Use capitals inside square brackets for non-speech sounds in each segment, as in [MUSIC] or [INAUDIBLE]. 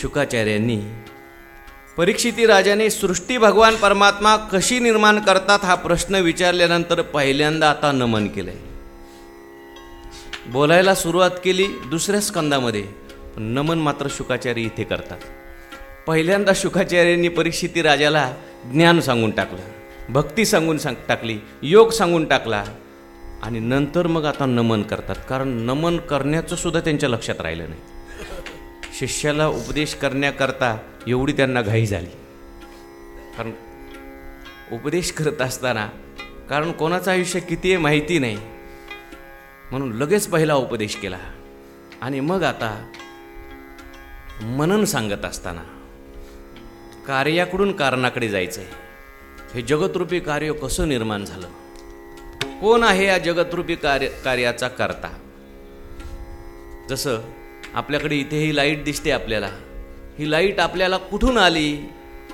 शुकाचार्यांनी परीक्षिती राजाने सृष्टी भगवान परमात्मा कशी निर्माण करतात हा प्रश्न विचारल्यानंतर पहिल्यांदा आता नमन केलंय. बोलायला सुरुवात केली दुसऱ्या स्कंदामध्ये नमन मात्र शुकाचार्य इथे करतात. पहिल्यांदा शुकाचार्यांनी परीक्षिती राजाला ज्ञान सांगून टाकलं भक्ती सांगून सांग टाकली योग सांगून टाकला आणि नंतर मग आता नमन करतात. कारण नमन करण्याचं सुद्धा त्यांच्या लक्षात राहिलं नाही. शिष्याला उपदेश करण्याकरता एवढी त्यांना घाई झाली. कारण उपदेश करत असताना कारण कोणाचं आयुष्य किती आहे माहिती नाही. म्हणून लगेच पहिला उपदेश केला. आणि मग आता मनन सांगत असताना कार्याकडून कारणाकडे जायचं आहे हे जगतरूपी कार्य कसं निर्माण झालं? कोण आहे या जगतरूपी कार्य कार्याचा करता? जसं आपल्याकडे इथे ही लाइट दिसते आपल्याला. ही लाइट आपल्याला कुठून आली?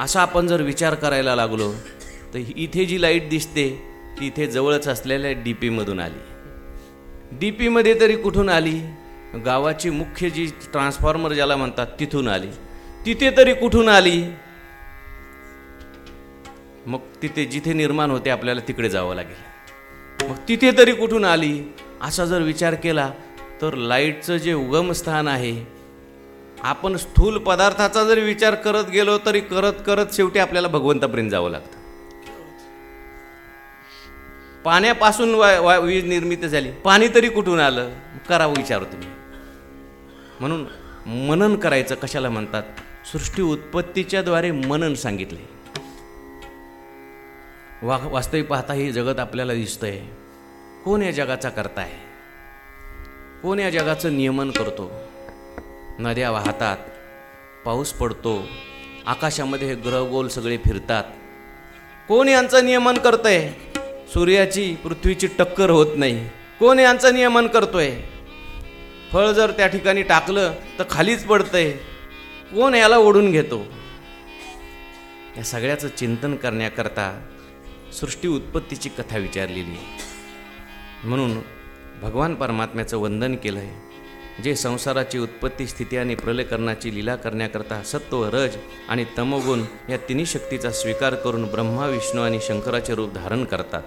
असा आपण जर विचार करायला लागलो तर इथे जी लाइट दिसते ती इथे जवळच असलेल्या डी पीमधून आली. डी पीमध्ये तरी कुठून आली? गावाची मुख्य जी ट्रान्सफॉर्मर ज्याला म्हणतात तिथून आली. तिथे तरी कुठून आली? मग तिथे जिथे निर्माण होते आपल्याला तिकडे जावं लागेल. मग तिथे तरी कुठून आली? असा जर विचार केला तर लाईटचं जे उगमस्थान आहे आपण स्थूल पदार्थाचा जरी विचार करत गेलो तरी करत करत शेवटी आपल्याला भगवंतापर्यंत जावं लागतं. पाण्यापासून वा वा वीज निर्मिती झाली. पाणी तरी कुठून आलं? करावं विचार तुम्ही म्हणून मनन करायचं कशाला म्हणतात? सृष्टी उत्पत्तीच्या द्वारे मनन सांगितले वा वास्तविक पाहता हे जगत आपल्याला दिसतंय. कोण या जगाचा करताय कोण या जगाचं नियमन करतो? नद्या वाहतात पाऊस पडतो आकाशामध्ये हे ग्रह गोल सगळे फिरतात. कोण यांचं नियमन करतंय? सूर्याची पृथ्वीची टक्कर होत नाही. कोण यांचं नियमन करतोय? फळ जर त्या ठिकाणी टाकलं तर खालीच पडतंय. कोण याला ओढून घेतो? या सगळ्याचं चिंतन करण्याकरता सृष्टी उत्पत्तीची कथा विचारलेली म्हणून भगवान परमात्म्याचं वंदन केलं आहे जे संसाराची उत्पत्ती स्थिती आणि प्रलयकरणाची लीला करण्याकरता सत्व रज आणि तमोगुण या तिन्ही शक्तीचा स्वीकार करून ब्रह्मा विष्णू आणि शंकराचे रूप धारण करतात.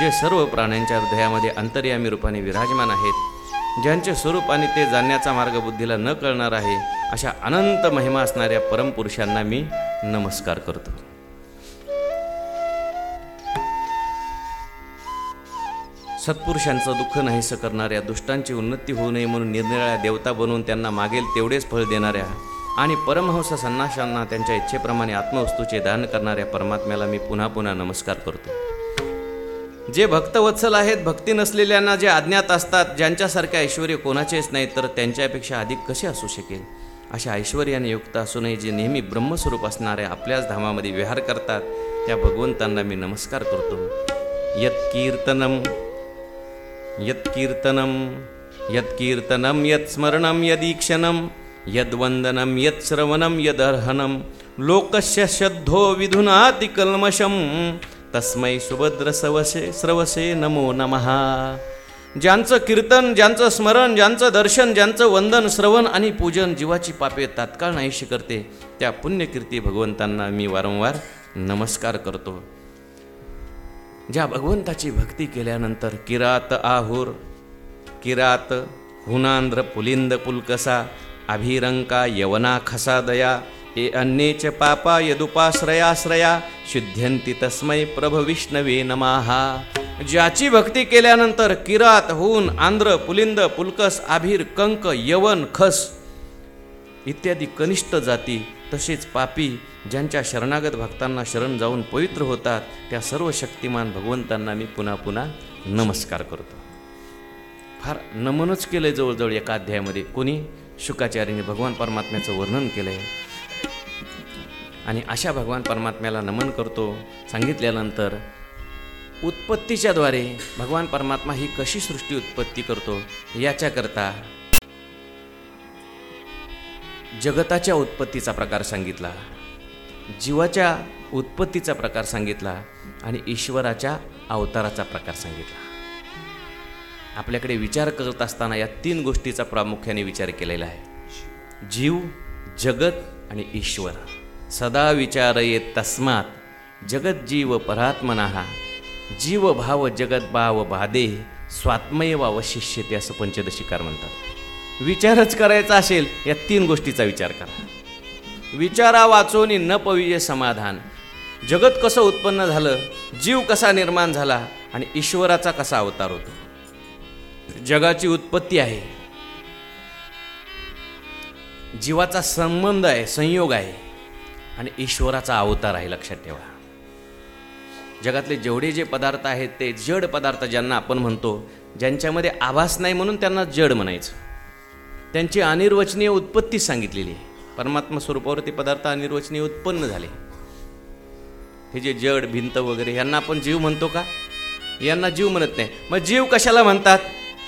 जे सर्व प्राण्यांच्या हृदयामध्ये अंतर्यामी रूपाने विराजमान आहेत ज्यांचे स्वरूप आणि ते जाणण्याचा मार्ग बुद्धीला न कळणार आहे अशा अनंत महिमा असणाऱ्या परमपुरुषांना मी नमस्कार करतो. सत्पुरुषांचं दुःख नाहीसं करणाऱ्या दुष्टांची उन्नती होऊ नये म्हणून निरनिराळ्या देवता बनवून त्यांना मागेल तेवढेच फळ देणाऱ्या आणि परमहंस संन्याशांना त्यांच्या इच्छेप्रमाणे आत्मवस्तूचे दान करणाऱ्या परमात्म्याला मी पुन्हा पुन्हा नमस्कार करतो. जे भक्तवत्सल आहेत भक्ती नसलेल्यांना जे अज्ञात असतात ज्यांच्यासारख्या ऐश्वर कोणाचेच नाही तर त्यांच्यापेक्षा अधिक कसे असू शकेल? अशा ऐश्वर्याने युक्त असूनही जे नेहमी ब्रह्मस्वरूप असणाऱ्या आपल्याच धामामध्ये विहार करतात त्या भगवंतांना मी नमस्कार करतो. यत कीर्तनम यत्कीर्तनं यत्कीर्तनं यत कीर्तनम यत स्मरणम यदीक्षणम यद्वंदनम यत यदर्हनम लोकस्य श्रद्धो विधुनाति तस्मै सुभद्र सवसे श्रवसे नमो नमः। ज्यांचं कीर्तन ज्यांचं स्मरण ज्यांचं दर्शन ज्यांचं वंदन श्रवण आणि पूजन जीवाची पापे तात्काळ नाहीशी करते त्या पुण्यकीर्ती भगवंतांना मी वारंवार नमस्कार करतो. ज्या भगवंताची भक्ती केल्यानंतर किरात आहुर किरात हुनांध्र पुलिंद पुलकसा अभिरंका यवना खसा दया ए अन्येच पापा यदुपाश्रयाश्रया शुद्ध्यंती तस्मै प्रभ विष्णवे नमाहा ज्याची भक्ती केल्यानंतर किरात हुन आंध्र पुलिंद पुलकस आभीर कंक यवन खस इत्यादी कनिष्ठ जाती तसेच पापी ज्यांच्या शरणागत भक्तांना शरण जाऊन पवित्र होतात त्या सर्व शक्तिमान भगवंतांना मी पुन्हा पुन्हा नमस्कार करतो. फार नमनच केलं आहे जवळजवळ एका अध्यायामध्ये. कोणी? शुकाचार्याने भगवान परमात्म्याचं वर्णन केलं आहे आणि अशा भगवान परमात्म्याला नमन करतो. सांगितल्यानंतर उत्पत्तीच्याद्वारे भगवान परमात्मा ही कशी सृष्टी उत्पत्ती करतो? याच्याकरता जगताच्या उत्पत्तीचा प्रकार सांगितला जीवाच्या उत्पत्तीचा प्रकार सांगितला आणि ईश्वराच्या अवताराचा प्रकार सांगितला. आपल्याकडे विचार करत असताना या तीन गोष्टीचा प्रामुख्याने विचार केलेला आहे. जीव जगत आणि ईश्वर. सदा विचार येत तस्मात जगत जीव परात्मना जीव भाव जगत भाव बाधे स्वात्मय अवशिष्यते असं पंचदशिकार म्हणतात. विचारच करायचा असेल या तीन गोष्टीचा विचार करा. विचारा वाचोनी न पविजे समाधान. जगत कसं उत्पन्न झालं जीव कसा निर्माण झाला आणि ईश्वराचा कसा अवतार होतो. जगाची उत्पत्ती आहे. जीवाचा संबंध आहे संयोग आहे आणि ईश्वराचा अवतार आहे लक्षात ठेवा. जगातले जेवढे जे पदार्थ आहेत ते जड पदार्थ ज्यांना आपण म्हणतो ज्यांच्यामध्ये आभास नाही म्हणून त्यांना जड म्हणायचं. त्यांची अनिर्वचनीय उत्पत्ती सांगितलेली आहे. परमात्मा स्वरूपावर ते पदार्थ अनिर्वचनीय उत्पन्न झाले. हे जे जड भिंत वगैरे यांना आपण जीव म्हणतो का? यांना जीव म्हणत नाही. मग जीव कशाला म्हणतात?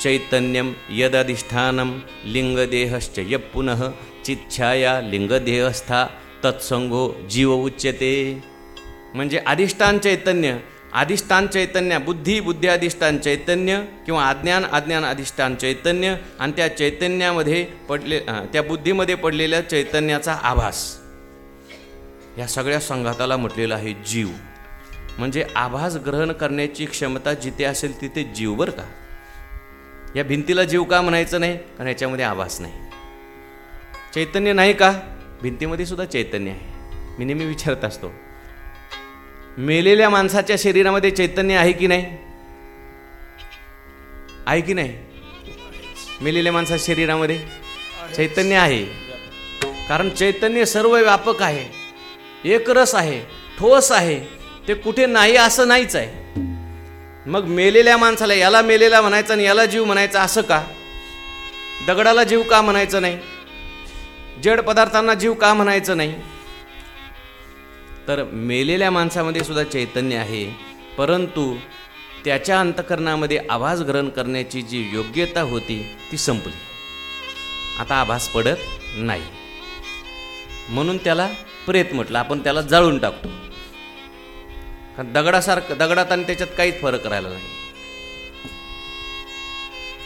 चैतन्यम यदधिष्ठानम लिंगदेहश्च य पुनः चिच्छाया लिंगदेहस्था तत्संगो जीव उच्यते. म्हणजे अधिष्ठान चैतन्य अधिष्ठान चैतन्य बुद्धी बुद्धी अधिष्ठान चैतन्य किंवा अज्ञान अज्ञान अधिष्ठान चैतन्य आणि त्या चैतन्यामध्ये पडले त्या बुद्धीमध्ये पडलेल्या चैतन्याचा आभास. या सगळ्या संघाताला म्हटलेलं आहे जीव. म्हणजे आभास ग्रहण करण्याची क्षमता जिथे असेल तिथे जीव बरं का? या भिंतीला जीव का म्हणायचं नाही? कारण याच्यामध्ये आभास नाही. चैतन्य नाही का? भिंतीमध्ये सुद्धा चैतन्य आहे. मी नेहमी विचारत असतो मेलेल्या माणसाच्या शरीरामध्ये चैतन्य आहे की नाही? आहे की नाही? मेलेल्या माणसाच्या शरीरामध्ये चैतन्य आहे. कारण चैतन्य सर्व व्यापक आहे एकरस आहे ठोस आहे. ते कुठे नाही असं नाहीच आहे. मग मेलेल्या माणसाला याला मेलेला म्हणायचं आणि याला जीव म्हणायचा असं का? दगडाला जीव का म्हणायचं नाही? जड पदार्थांना जीव का म्हणायचं नाही? तर मेलेल्या माणसामध्ये सुद्धा चैतन्य आहे. परंतु त्याच्या अंतकरणामध्ये आभास ग्रहण करण्याची जी योग्यता होती ती संपली. आता आभास पडत नाही. म्हणून त्याला प्रेत म्हटलं आपण त्याला जाळून टाकतो. कारण दगडासारखं दगडात आणि त्याच्यात काहीच फरक राहिला नाही.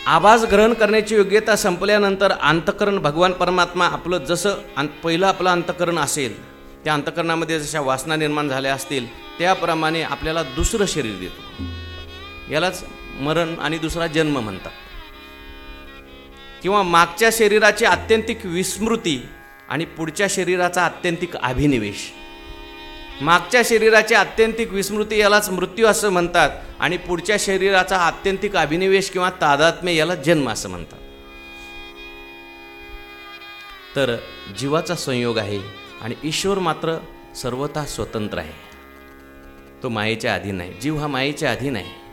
आवाज ग्रहण करण्याची योग्यता संपल्यानंतर अंतकरण भगवान परमात्मा आपलं जसं पहिलं आपलं अंतकरण असेल त्या अंतकरणामध्ये जशा वासना निर्माण झाल्या असतील त्याप्रमाणे आपल्याला दुसरं शरीर देतो. यालाच मरण आणि दुसरा जन्म म्हणतात. किंवा मागच्या शरीराची आत्यंतिक विस्मृती आणि पुढच्या शरीराचा आत्यंतिक अभिनिवेश. मागच्या शरीराची आत्यंतिक विस्मृती यालाच मृत्यू असं म्हणतात आणि पुढच्या शरीराचा आत्यंतिक अभिनिवेश किंवा तादात्म्य याला जन्म असं म्हणतात. तर जीवाचा संयोग आहे. आणि ईश्वर मात्र सर्वथा स्वतंत्र आहे. तो मायेच्या अधीन आहे जीव हा मायेच्या अधीन आहे.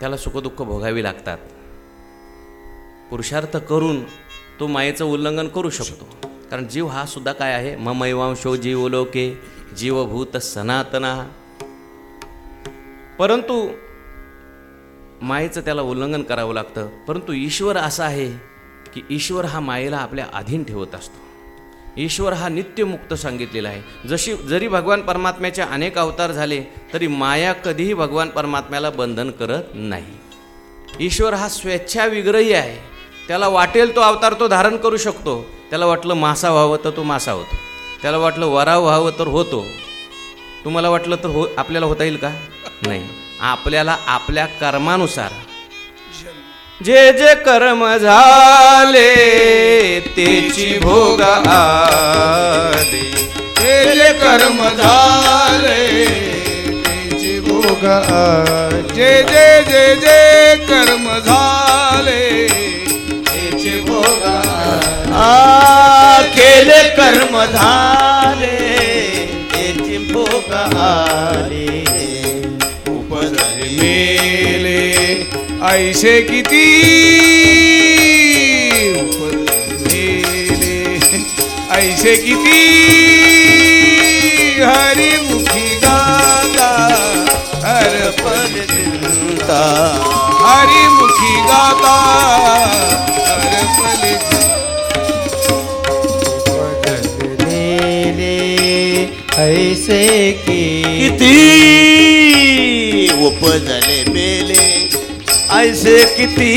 त्याला सुखदुःख भोगावी लागतात. पुरुषार्थ करून तो मायेचं उल्लंघन करू शकतो. कारण जीव हा सुद्धा काय आहे? ममैवांशो जीव लोके जीवभूत सनातना. परंतु मायेचं त्याला उल्लंघन करावं लागतं. परंतु ईश्वर असा आहे की ईश्वर हा मायेला आपल्या अधीन ठेवत असतो. ईश्वर हा नित्यमुक्त सांगितलेला आहे. जशी जरी भगवान परमात्म्याचे अनेक अवतार झाले तरी माया कधीही भगवान परमात्म्याला बंधन करत नाही. ईश्वर हा स्वेच्छा विग्रही आहे. त्याला वाटेल तो अवतार तो धारण करू शकतो. त्याला वाटलं मासा व्हावं तर तो मासा होतो. त्याला वाटलं वराव व्हावं तर होतो. तुम्हाला वाटलं तर हो आपल्याला होता येईल का? नाही. आपल्याला आपल्या कर्मानुसार जे जे कर्म झाले तेची भोग आले. ते जे कर्म झाले तेची भोग जे जे जे जे कर्म झाले तेची भोग आ- केले कर्म झाले तेची भोग आले. उपजले मेले ऐसे किती ऐसे किती हरिमुखी गाता हरपल चिंता. हरिमुखी गाता हरपल ऐसे किती उपजले मेले. ऐसे किती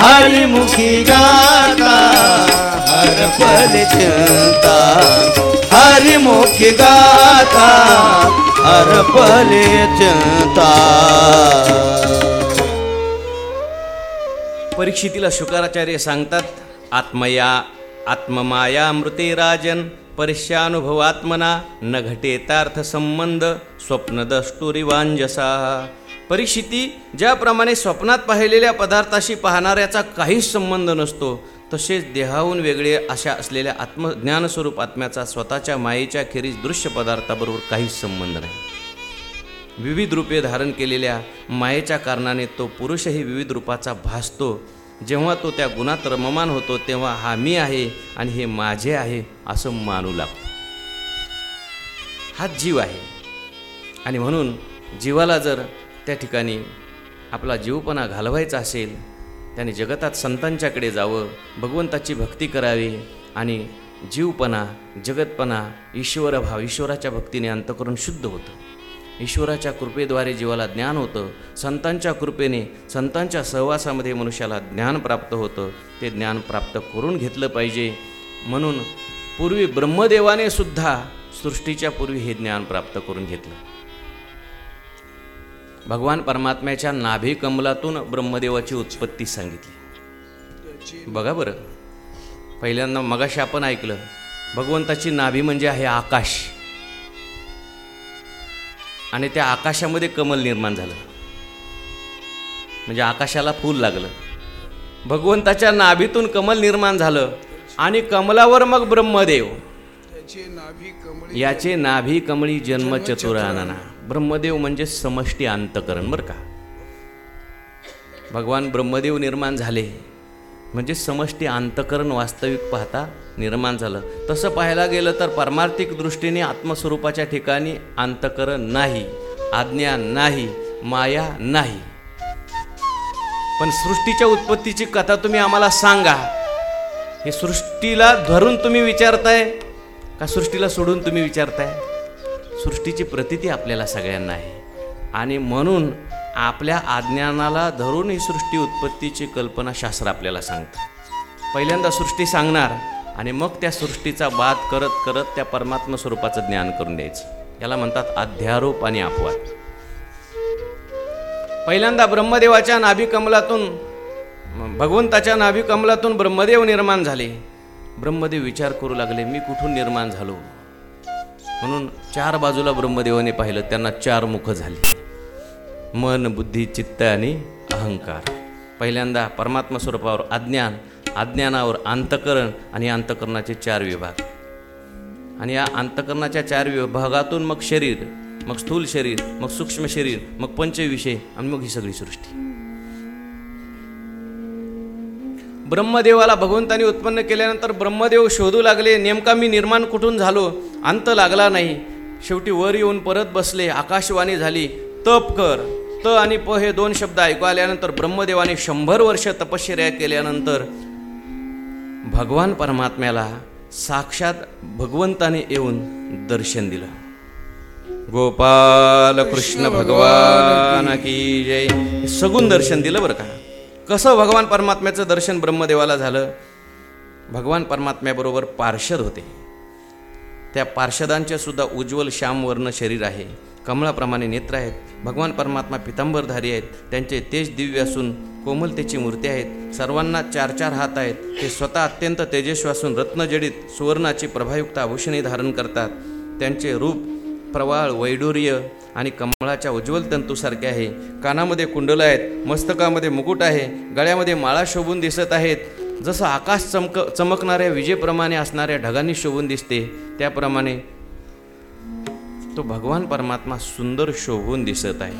हरिमुखी गाता हरपले चिंता हरिमुखी गाता हरपले चिंता परीक्षितीला शुकाराचार्य सांगतात आत्मया आत्ममाया मृते राजन परिश्यानुभवात्मना न घटेतार्थ संबंध स्वप्नदष्टुरिवांजसा परिस्थिती ज्याप्रमाणे स्वप्नात पाहिलेल्या पदार्थाशी पाहणाऱ्याचा काहीच संबंध नसतो तसेच देहाहून वेगळे अशा असलेल्या आत्मज्ञानस्वरूप आत्म्याचा स्वतःच्या मायेच्या खेरीज दृश्य पदार्थाबरोबर काहीच संबंध नाही. विविध रूपे धारण केलेल्या मायेच्या कारणाने तो पुरुषही विविध रूपाचा भासतो. जेव्हा तो त्या गुणात रममान होतो तेव्हा हा मी आहे आणि हे माझे आहे असं मानू लागतो. हा जीव आहे. आणि म्हणून जीवाला जर त्या ठिकाणी आपला जीवपणा घालवायचा असेल त्याने जगतात संतांच्याकडे जावं भगवंताची भक्ती करावी आणि जीवपणा जगतपणा ईश्वरभाव ईश्वराच्या भक्तीने अंतकरण शुद्ध होतं. ईश्वराच्या कृपेद्वारे जीवाला ज्ञान होतं संतांच्या कृपेने संतांच्या सहवासामध्ये मनुष्याला ज्ञान प्राप्त होतं ते ज्ञान प्राप्त करून घेतलं पाहिजे. म्हणून पूर्वी ब्रह्मदेवाने सुद्धा सृष्टीच्या पूर्वी हे ज्ञान प्राप्त करून घेतलं. भगवान परमात्म्याच्या नाभी कमलातून ब्रह्मदेवाची उत्पत्ती सांगितली. बघा बरं. पहिल्यांदा मगाशी आपण ऐकलं भगवंताची नाभी म्हणजे आहे आकाश. आणि त्या आकाशामध्ये कमल निर्माण झालं. म्हणजे आकाशाला फूल लागलं. भगवंताच्या नाभीतून कमल निर्माण झालं आणि कमलावर मग ब्रह्मदेव. नाभी याचे नाभी कमळी जन्म चतुरानना ब्रह्मदेव म्हणजे समष्टी अंतकरण बरं का? भगवान ब्रह्मदेव निर्माण झाले. म्हणजे समष्टी अंतकरण वास्तविक पाहता निर्माण झालं. तसं पाहायला गेलं तर परमार्थिक दृष्टीने आत्मस्वरूपाच्या ठिकाणी अंतकरण नाही आज्ञा नाही माया नाही. पण सृष्टीच्या उत्पत्तीची कथा तुम्ही आम्हाला सांगा. हे सृष्टीला धरून तुम्ही विचारताय का सृष्टीला सोडून तुम्ही विचारताय? सृष्टीची प्रतिती आपल्याला सगळ्यांना आहे. आणि म्हणून आपल्या अज्ञानाला धरून ही सृष्टी उत्पत्तीची कल्पना शास्त्र आपल्याला सांगतं. पहिल्यांदा सृष्टी सांगणार आणि मग त्या सृष्टीचा बाद करत करत त्या परमात्मा स्वरूपाचं ज्ञान करून द्यायचं. याला म्हणतात अध्यारोप आणि अपवाद. पहिल्यांदा ब्रह्मदेवाच्या नाभिकमलातून भगवंताच्या नाभिकमलातून ब्रह्मदेव निर्माण झाले. ब्रह्मदेव विचार करू लागले मी कुठून निर्माण झालो? म्हणून चार बाजूला ब्रह्मदेवाने पाहिलं त्यांना चार मुख झाली. मन बुद्धी चित्त आणि अहंकार. पहिल्यांदा परमात्मा स्वरूपावर अज्ञान अज्ञानावर अंतकरण आणि अंतकरणाचे चार विभाग. आणि या अंतकरणाच्या चार विभागातून मग शरीर मग स्थूल शरीर मग सूक्ष्म शरीर मग पंचविषय आणि मग ही सगळी सृष्टी. ब्रह्मदेवाला भगवंताने उत्पन्न केल्यानंतर ब्रह्मदेव शोधू लागले नेमका मी निर्माण कुठून झालो? अंत लागला नाही. शेवटी वर येऊन परत बसले आकाशवाणी झाली तप कर. त आणि प हे दोन शब्द ऐकू आल्यानंतर ब्रह्मदेवाने शंभर वर्ष तपश्चर्या केल्यानंतर भगवान परमात्म्याला साक्षात भगवंताने येऊन दर्शन दिलं. गोपाल कृष्ण भगवान की जय. सगुण दर्शन दिलं बरं का? कसं भगवान परमात्म्याचं दर्शन ब्रह्मदेवाला झालं? भगवान परमात्म्याबरोबर पार्षद होते. त्या पार्षदांचे सुद्धा उज्ज्वल श्यामवर्ण शरीर आहे. कमळाप्रमाणे नेत्र आहेत. भगवान परमात्मा पितांबरधारी आहेत. त्यांचे तेज दिव्य असून कोमलतेची मूर्ती आहेत. सर्वांना चार चार हात आहेत. ते स्वतः अत्यंत तेजस्वी असून रत्नजडित सुवर्णाची प्रभायुक्त आभूषणे धारण करतात. त्यांचे रूप प्रवाळ वैडूर्य आणि कमळाच्या उज्ज्वल तंतूसारखे आहे. कानामध्ये कुंडलं आहेत मस्तकामध्ये मुकुट आहे गळ्यामध्ये माळा शोभून दिसत आहेत. जसं आकाश चमक चमकणाऱ्या विजेप्रमाणे असणाऱ्या ढगांनी शोभून दिसते त्याप्रमाणे तो भगवान परमात्मा सुंदर शोभून दिसत आहे.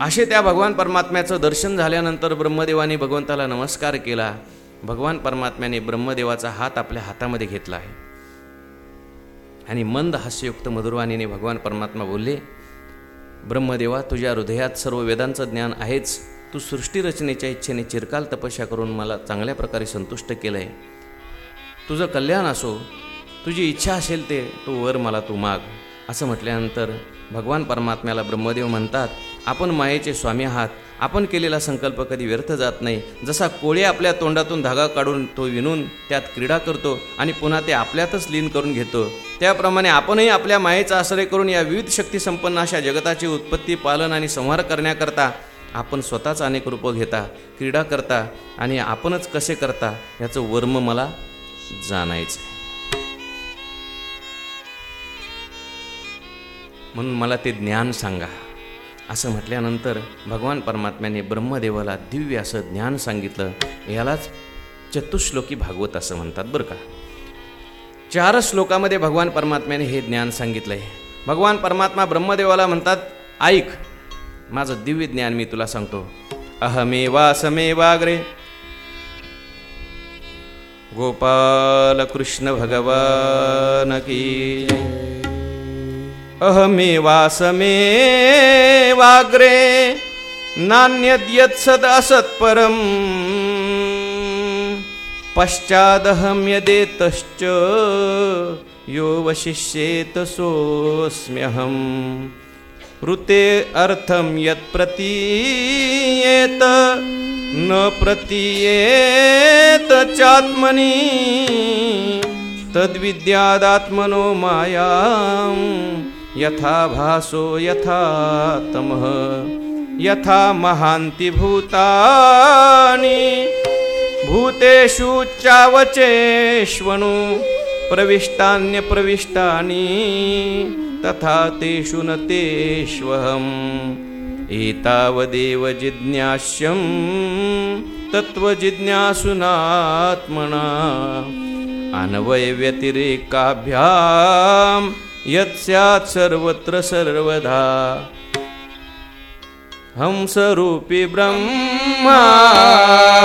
असे त्या भगवान परमात्म्याचं दर्शन झाल्यानंतर ब्रह्मदेवाने भगवंताला नमस्कार केला. भगवान परमात्म्याने ब्रह्मदेवाचा हात आपल्या हातामध्ये घेतला आहे. आणि मंद हास्ययुक्त मधुरवाणीने भगवान परमात्मा बोलले ब्रह्मदेवा तुझ्या हृदयात सर्व वेदांचं ज्ञान आहेच. तू सृष्टीरचनेच्या इच्छेने चिरकाल तपस्या करून मला चांगल्या प्रकारे संतुष्ट केलं आहे तुझं कल्याण असो. तुझी इच्छा असेल ते तू वर मला तू माग. असं म्हटल्यानंतर भगवान परमात्म्याला ब्रह्मदेव म्हणतात आपण मायेचे स्वामी आहात. आपण केलेला संकल्प कधी व्यर्थ जात नाही. जसा कोळी आपल्या तोंडातून धागा काढून तो विणून त्यात क्रीडा करतो आणि पुन्हा ते आपल्यातच लीन करून घेतो. त्याप्रमाणे आपणही आपल्या मायेचा आश्रय करून या विविध शक्तीसंपन्न अशा जगताची उत्पत्ती पालन आणि संहार करण्याकरता आपण स्वतःच अनेक रूपं घेता क्रीडा करता आणि आपणच कसे करता याचं वर्म मला जाणायचं म्हणून मला ते ज्ञान सांगा. असं म्हटल्यानंतर भगवान परमात्म्याने ब्रह्मदेवाला दिव्य असं ज्ञान सांगितलं. यालाच चतुश्लोकी भागवत असं म्हणतात बरं का? चार श्लोकामध्ये भगवान परमात्म्याने हे ज्ञान सांगितलंय. भगवान परमात्मा ब्रह्मदेवाला म्हणतात ऐक माझं दिव्य ज्ञान मी तुला सांगतो. अहमेवासमेवाग्रे गोपाल कृष्ण भगवान की अहमेवासमेवाग्रे नान्यद्यत्सद असत्परं पश्चादहं यदेतश्च यो वशिष्येत सोऽस्म्यहम्। ऋते अर्थं यत् प्रतीयेत न प्रतीयेत चात्मनि। तद्विद्यादात्मनो मायां यथा भासो यथा तमः यथा महान्ति भूतानि भूतेषु चावचेष्वनु प्रविष्टान्यप्रविष्टानि तथा तेषु न तेष्वहम्। एतावदेव जिज्ञास्यं तत्त्वजिज्ञासुनात्मना। अन्वयव्यतिरेकाभ्यां यत् स्यात् सर्वत्र सर्वदा। हंसरूपी ब्रह्मा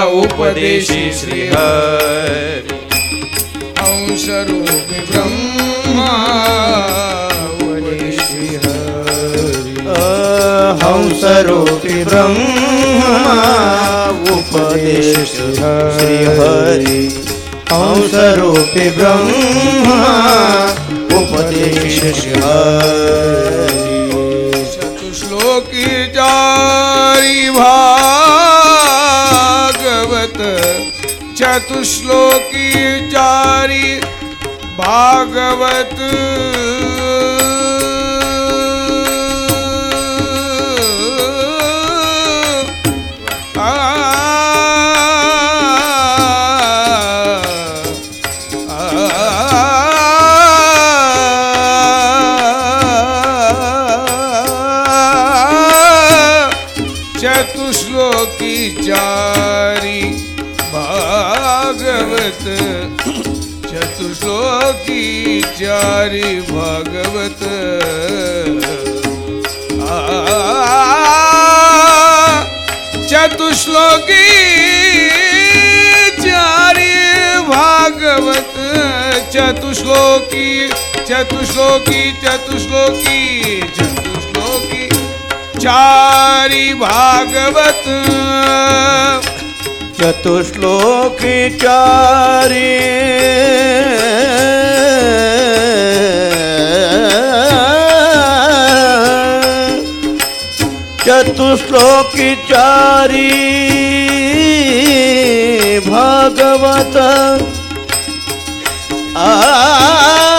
उपदेशे श्रीहरि। अंशरूपी ब्रह्मा वदिष्यति हंसरूपी ब्रह्मा उपदेश श्रीहरि। हंसरूपी ब्रह्मा उपदेश चतुश्लोकी जारी भागवत। चतुश्लोकी जारी भागवत। हरी भागवत. चतुश्लोकी चारी भागवत. चतुश्लोकी चतुश्लोकी चतुश्लोकी चतुश्लोकी चारी भागवत. चतुश्लोकी चारी चतुश्लोकी चारी भागवत आ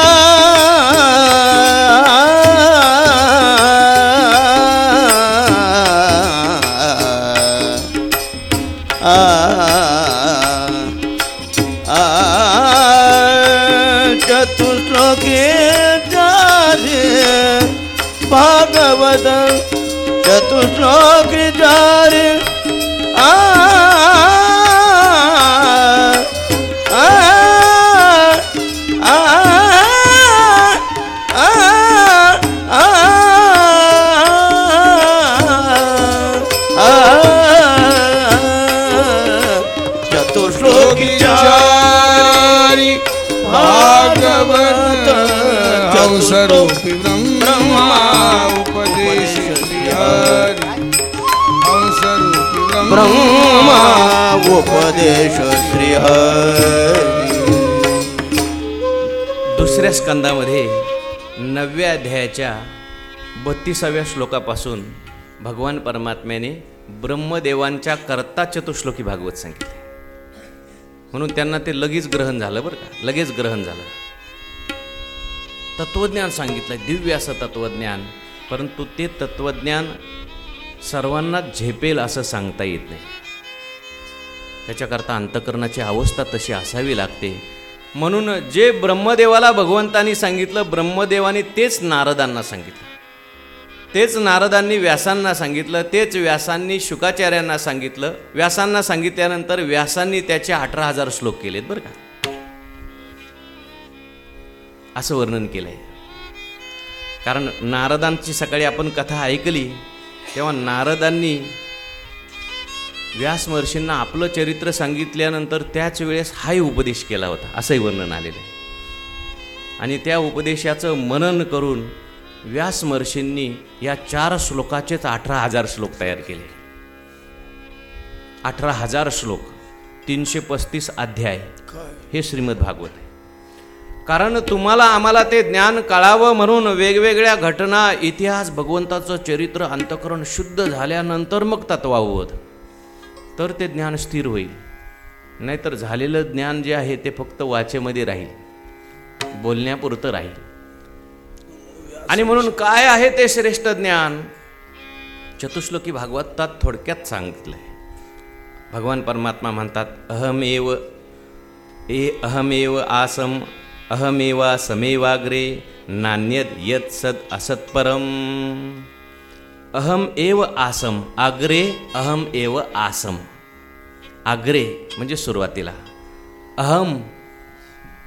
उपदेश श्रीहरी दुसऱ्या स्कंदामध्ये नवव्या अध्यायाच्या बत्तीसाव्या श्लोकापासून भगवान परमात्म्याने ब्रह्मदेवांच्या करता चतुश्लोकी भागवत सांगितले. म्हणून त्यांना ते लगेच ग्रहण झालं बरं का. लगेच ग्रहण झालं. तत्वज्ञान सांगितलं दिव्य असं तत्वज्ञान. परंतु ते तत्वज्ञान सर्वांना झेपेल असं सांगता येत नाही. त्याच्याकरता अंतकरणाची अवस्था तशी असावी लागते. म्हणून जे ब्रह्मदेवाला भगवंतानी सांगितलं ब्रह्मदेवाने तेच नारदांना सांगितलं. तेच नारदांनी व्यासांना सांगितलं तेच व्यासांनी शुकाचार्यांना सांगितलं. व्यासांना सांगितल्यानंतर व्यासांनी त्याचे अठरा हजार श्लोक केलेत बरं का? असं वर्णन केलं आहे कारण नारदांची सकाळी आपण कथा ऐकली तेव्हा नारदांनी व्यास महर्षींना आपलं चरित्र सांगितल्यानंतर त्याच वेळेस हाही उपदेश केला होता. असंही वर्णन आलेलं आहे. आणि त्या उपदेशाचं मनन करून व्यास महर्षींनी या चार श्लोकाचेच अठरा हजार श्लोक तयार केले. अठरा हजार श्लोक तीनशे पस्तीस अध्याय हे श्रीमद भागवत आहे. कारण तुम्हाला आम्हाला ते ज्ञान कळावं म्हणून वेगवेगळ्या घटना इतिहास भगवंताचं चरित्र अंतकरण शुद्ध झाल्यानंतर मग तत्वावध. तर ते ज्ञान स्थिर होईल. नाहीतर झालेलं ज्ञान जे आहे ते फक्त वाचेमध्ये राहील. बोलण्यापुरतं राहील. आणि म्हणून काय आहे ते श्रेष्ठ ज्ञान? चतुश्लोकी भागवतात थोडक्यात सांगितलं आहे भगवान परमात्मा म्हणतात अहमेव ए अहमेव आसम अहमेवा समेवाग्रे नान्यत यत सद असत्परम. अहम एव आसम. आग्रे अहम एव आसम. आग्रे म्हणजे सुरुवातीला. अहम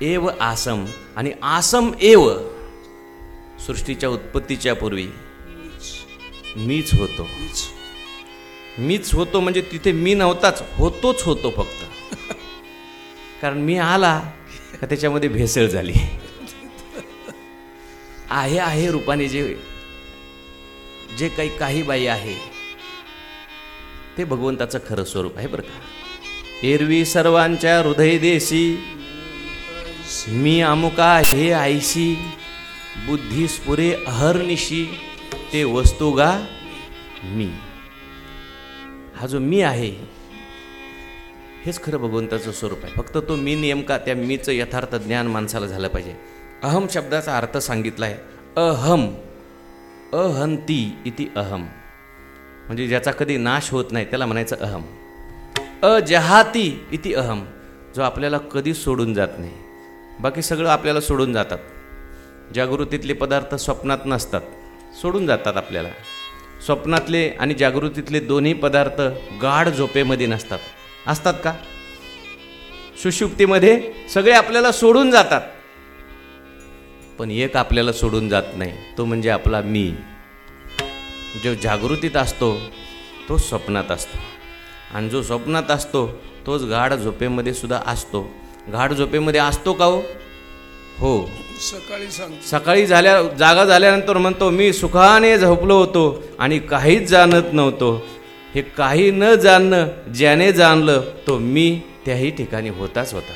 एव आसम आणि आसम एव सृष्टीच्या उत्पत्तीच्या पूर्वी. मीच होतो. मीच होतो म्हणजे तिथे मी नव्हताच होतोच होतो फक्त. कारण मी आला का त्याच्यामध्ये भेसळ झाली. आहे आहे रूपाने जे जे काही काही बाई आहे ते भगवंताचं खरं स्वरूप आहे बरं का. एरवी सर्वांच्या हृदय देशी मी अमुका हे आईशी बुद्धी स्फुरे अहर्निशी ते वस्तुगा मी. हा जो मी आहे हेच खरं भगवंताचं स्वरूप आहे. फक्त तो मी नेमका त्या मीचं यथार्थ ज्ञान माणसाला झालं पाहिजे. अहम शब्दाचा अर्थ सांगितला आहे अहम. अहंती इति अहम. म्हणजे ज्याचा कधी नाश होत नाही त्याला म्हणायचं अहम. अजहाती इति अहम जो आपल्याला कधी सोडून जात नाही. बाकी सगळं आपल्याला सोडून जातात. जागृतीतले पदार्थ स्वप्नात नसतात सोडून जातात आपल्याला. स्वप्नातले आणि जागृतीतले दोन्ही पदार्थ गाढ झोपेमध्ये नसतात. असतात का? सुषुप्तीमध्ये सगळे आपल्याला सोडून जातात. पण एक आपल्याला सोडून जात नाही तो म्हणजे आपला मी. जो जागृतीत असतो तो स्वप्नात असतो. आणि जो स्वप्नात असतो तोच गाढ झोपेमध्ये सुद्धा असतो. गाढ झोपेमध्ये असतो का हो? हो. सकाळी सांग सकाळी झाल्या जागा झाल्यानंतर म्हणतो मी सुखाने झोपलो होतो आणि काहीच जाणत नव्हतो. हे काही न जाणणं ज्याने जाणलं तो मी त्याही ठिकाणी होताच होता.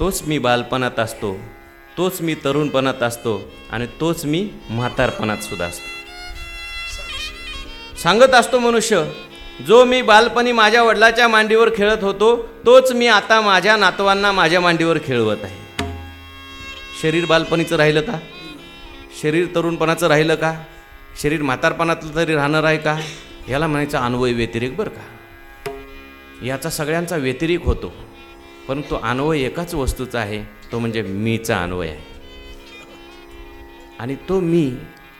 तोच मी बालपणात असतो तोच मी तरुणपणात असतो आणि तोच मी म्हातारपणात सुद्धा असतो. सांगत असतो मनुष्य जो मी बालपणी माझ्या वडिलाच्या मांडीवर खेळत होतो तोच मी आता माझ्या नातवांना माझ्या मांडीवर खेळवत आहे. शरीर बालपणीचं राहिलं का? शरीर तरुणपणाचं राहिलं का? शरीर म्हातारपणातलं तरी राहणार आहे का? याला म्हणायचं अन्वय व्यतिरेक बरं का? याचा सगळ्यांचा व्यतिरेक होतो. परंतु अन्वय एकाच वस्तूचा आहे तो म्हणजे मीचा अन्वय आहे. आणि तो मी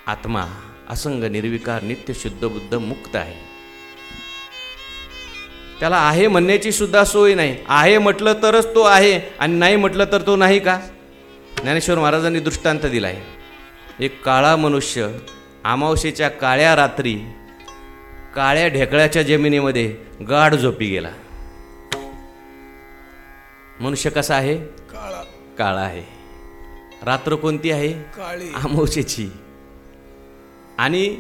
आत्मा असंग निर्विकार नित्य शुद्ध बुद्ध मुक्त आहे. त्याला आहे म्हणण्याची सुद्धा सोय नाही. आहे म्हटलं तरच तो आहे आणि नाही म्हटलं तर तो नाही का? ज्ञानेश्वर महाराजांनी दृष्टांत दिला आहे एक काळा मनुष्य अमावशेच्या काळ्या रात्री काळ्या ढेकळ्याच्या जमिनीमध्ये गाढ झोपी गेला. मनुष्य कसा आहे? काळा. काळा आहे. रात्र कोणती आहे? काळी. अमावस्येची आणि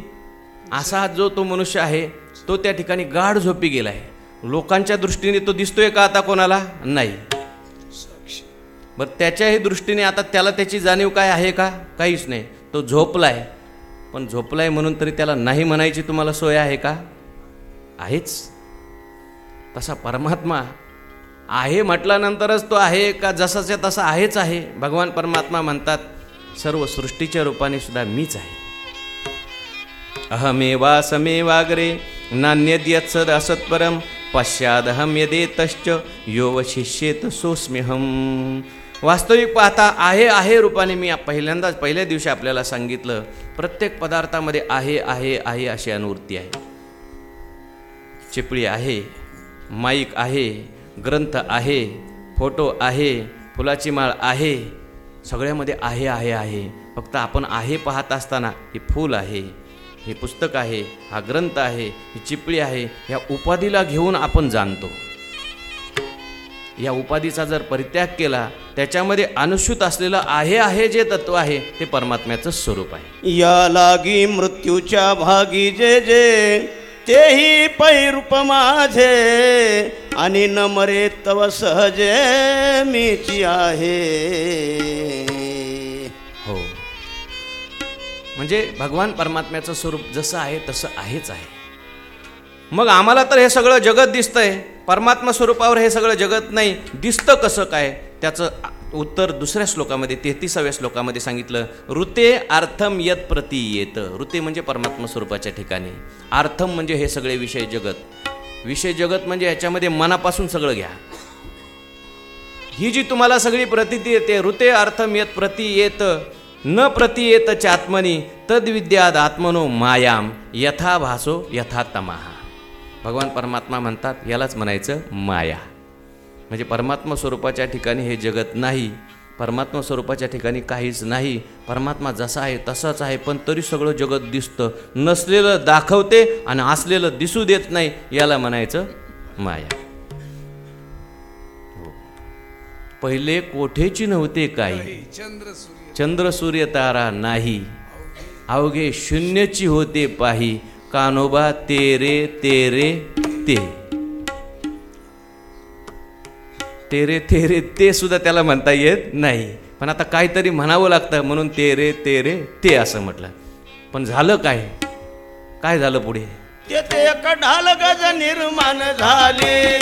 असा जो तो मनुष्य आहे तो त्या ठिकाणी गाढ झोपी गेलाय लोकांच्या दृष्टीने तो दिसतोय का आता कोणाला? नाही. बरं त्याच्याही दृष्टीने आता त्याला त्याची जाणीव काय आहे का? काहीच नाही. तो झोपलाय. पण झोपलाय म्हणून तरी त्याला नाही म्हणायची तुम्हाला सोय आहे का? आहेच. तसा परमात्मा आहे म्हटल्यानंतरच तो आहे का जसाच्या तसा आहेच आहे. भगवान परमात्मा म्हणतात सर्व सृष्टीच्या रूपाने सुद्धा मीच आहे. अहमेवा समेवाग्रे नान्यद्यत् सद असत्परम पश्चादहम यदेतश्च यो शिष्येत सोस्म्यहम वास्तविक पाहता आहे आहे रूपाने मी पहिल्यांदाच पहिल्या दिवशी आपल्याला सांगितलं प्रत्येक पदार्थामध्ये आहे आहे आहे अशी अनुवृत्ती आहे. चिपळी आहे माईक आहे ग्रंथ आहे फोटो आहे फुलाची माळ आहे सगळ्यामध्ये आहे आहे आहे. फक्त आपण आहे पाहत असताना हे फूल आहे हे पुस्तक आहे हा ग्रंथ आहे ही चिपळी आहे या उपाधीला घेऊन आपण जाणतो. या उपाधीचा जर परित्याग केला त्याच्यामध्ये अनुसूत असलेलं आहे आहे जे तत्व आहे ते परमात्म्याचं स्वरूप आहे. या लागी मृत्यूच्या भागी जे जे तेही पैरूप माझे आणि न मरे तव सहजे मीची आहे. हो. म्हणजे भगवान परमात्म्याचं स्वरूप जसं आहे तसं आहेच आहे. मग आम्हाला तर हे सगळं जगत दिसतंय. परमात्मा स्वरूपावर हे सगळं जगत नाही. दिसतं कसं काय? त्याचं उत्तर दुसऱ्या श्लोकामध्ये तेहतीसाव्या श्लोकामध्ये सांगितलं ऋते अर्थम यत प्रती येत ऋते म्हणजे परमात्मा स्वरूपाच्या ठिकाणी. अर्थम म्हणजे हे सगळे विषय जगत. विषय जगत म्हणजे याच्यामध्ये मनापासून सगळं घ्या. ही जी तुम्हाला सगळी प्रतिती येते ऋते अर्थम यत प्रती येत न प्रती येत चात्मनी तद्विद्याद आत्मनो मायाम यथा भासो यथा तमाहा. भगवान परमात्मा म्हणतात यालाच म्हणायचं माया. म्हणजे परमात्मा स्वरूपाच्या ठिकाणी हे जगत नाही परमात्मा स्वरूपाच्या ठिकाणी काहीच नाही परमात्मा जसा आहे तसाच आहे पण तरी सगळं जगत दिसतं. नसलेलं दाखवते आणि असलेलं दिसू देत नाही याला म्हणायचं माया. पहिले कोठेची नव्हते काही चंद्र सूर्य. चंद्र सूर्य तारा नाही. अवघे शून्यची होते पाही. कानोबा तेरे तेरे ते. तेरे तेरे ते सुद्धा त्याला म्हणता येत नाही. पण आता काहीतरी म्हणावं लागतं म्हणून तेरे तेरे ते असं म्हटलं. पण झालं काय? काय झालं पुढे? तेथे एक ढाल गज निर्माण झाले.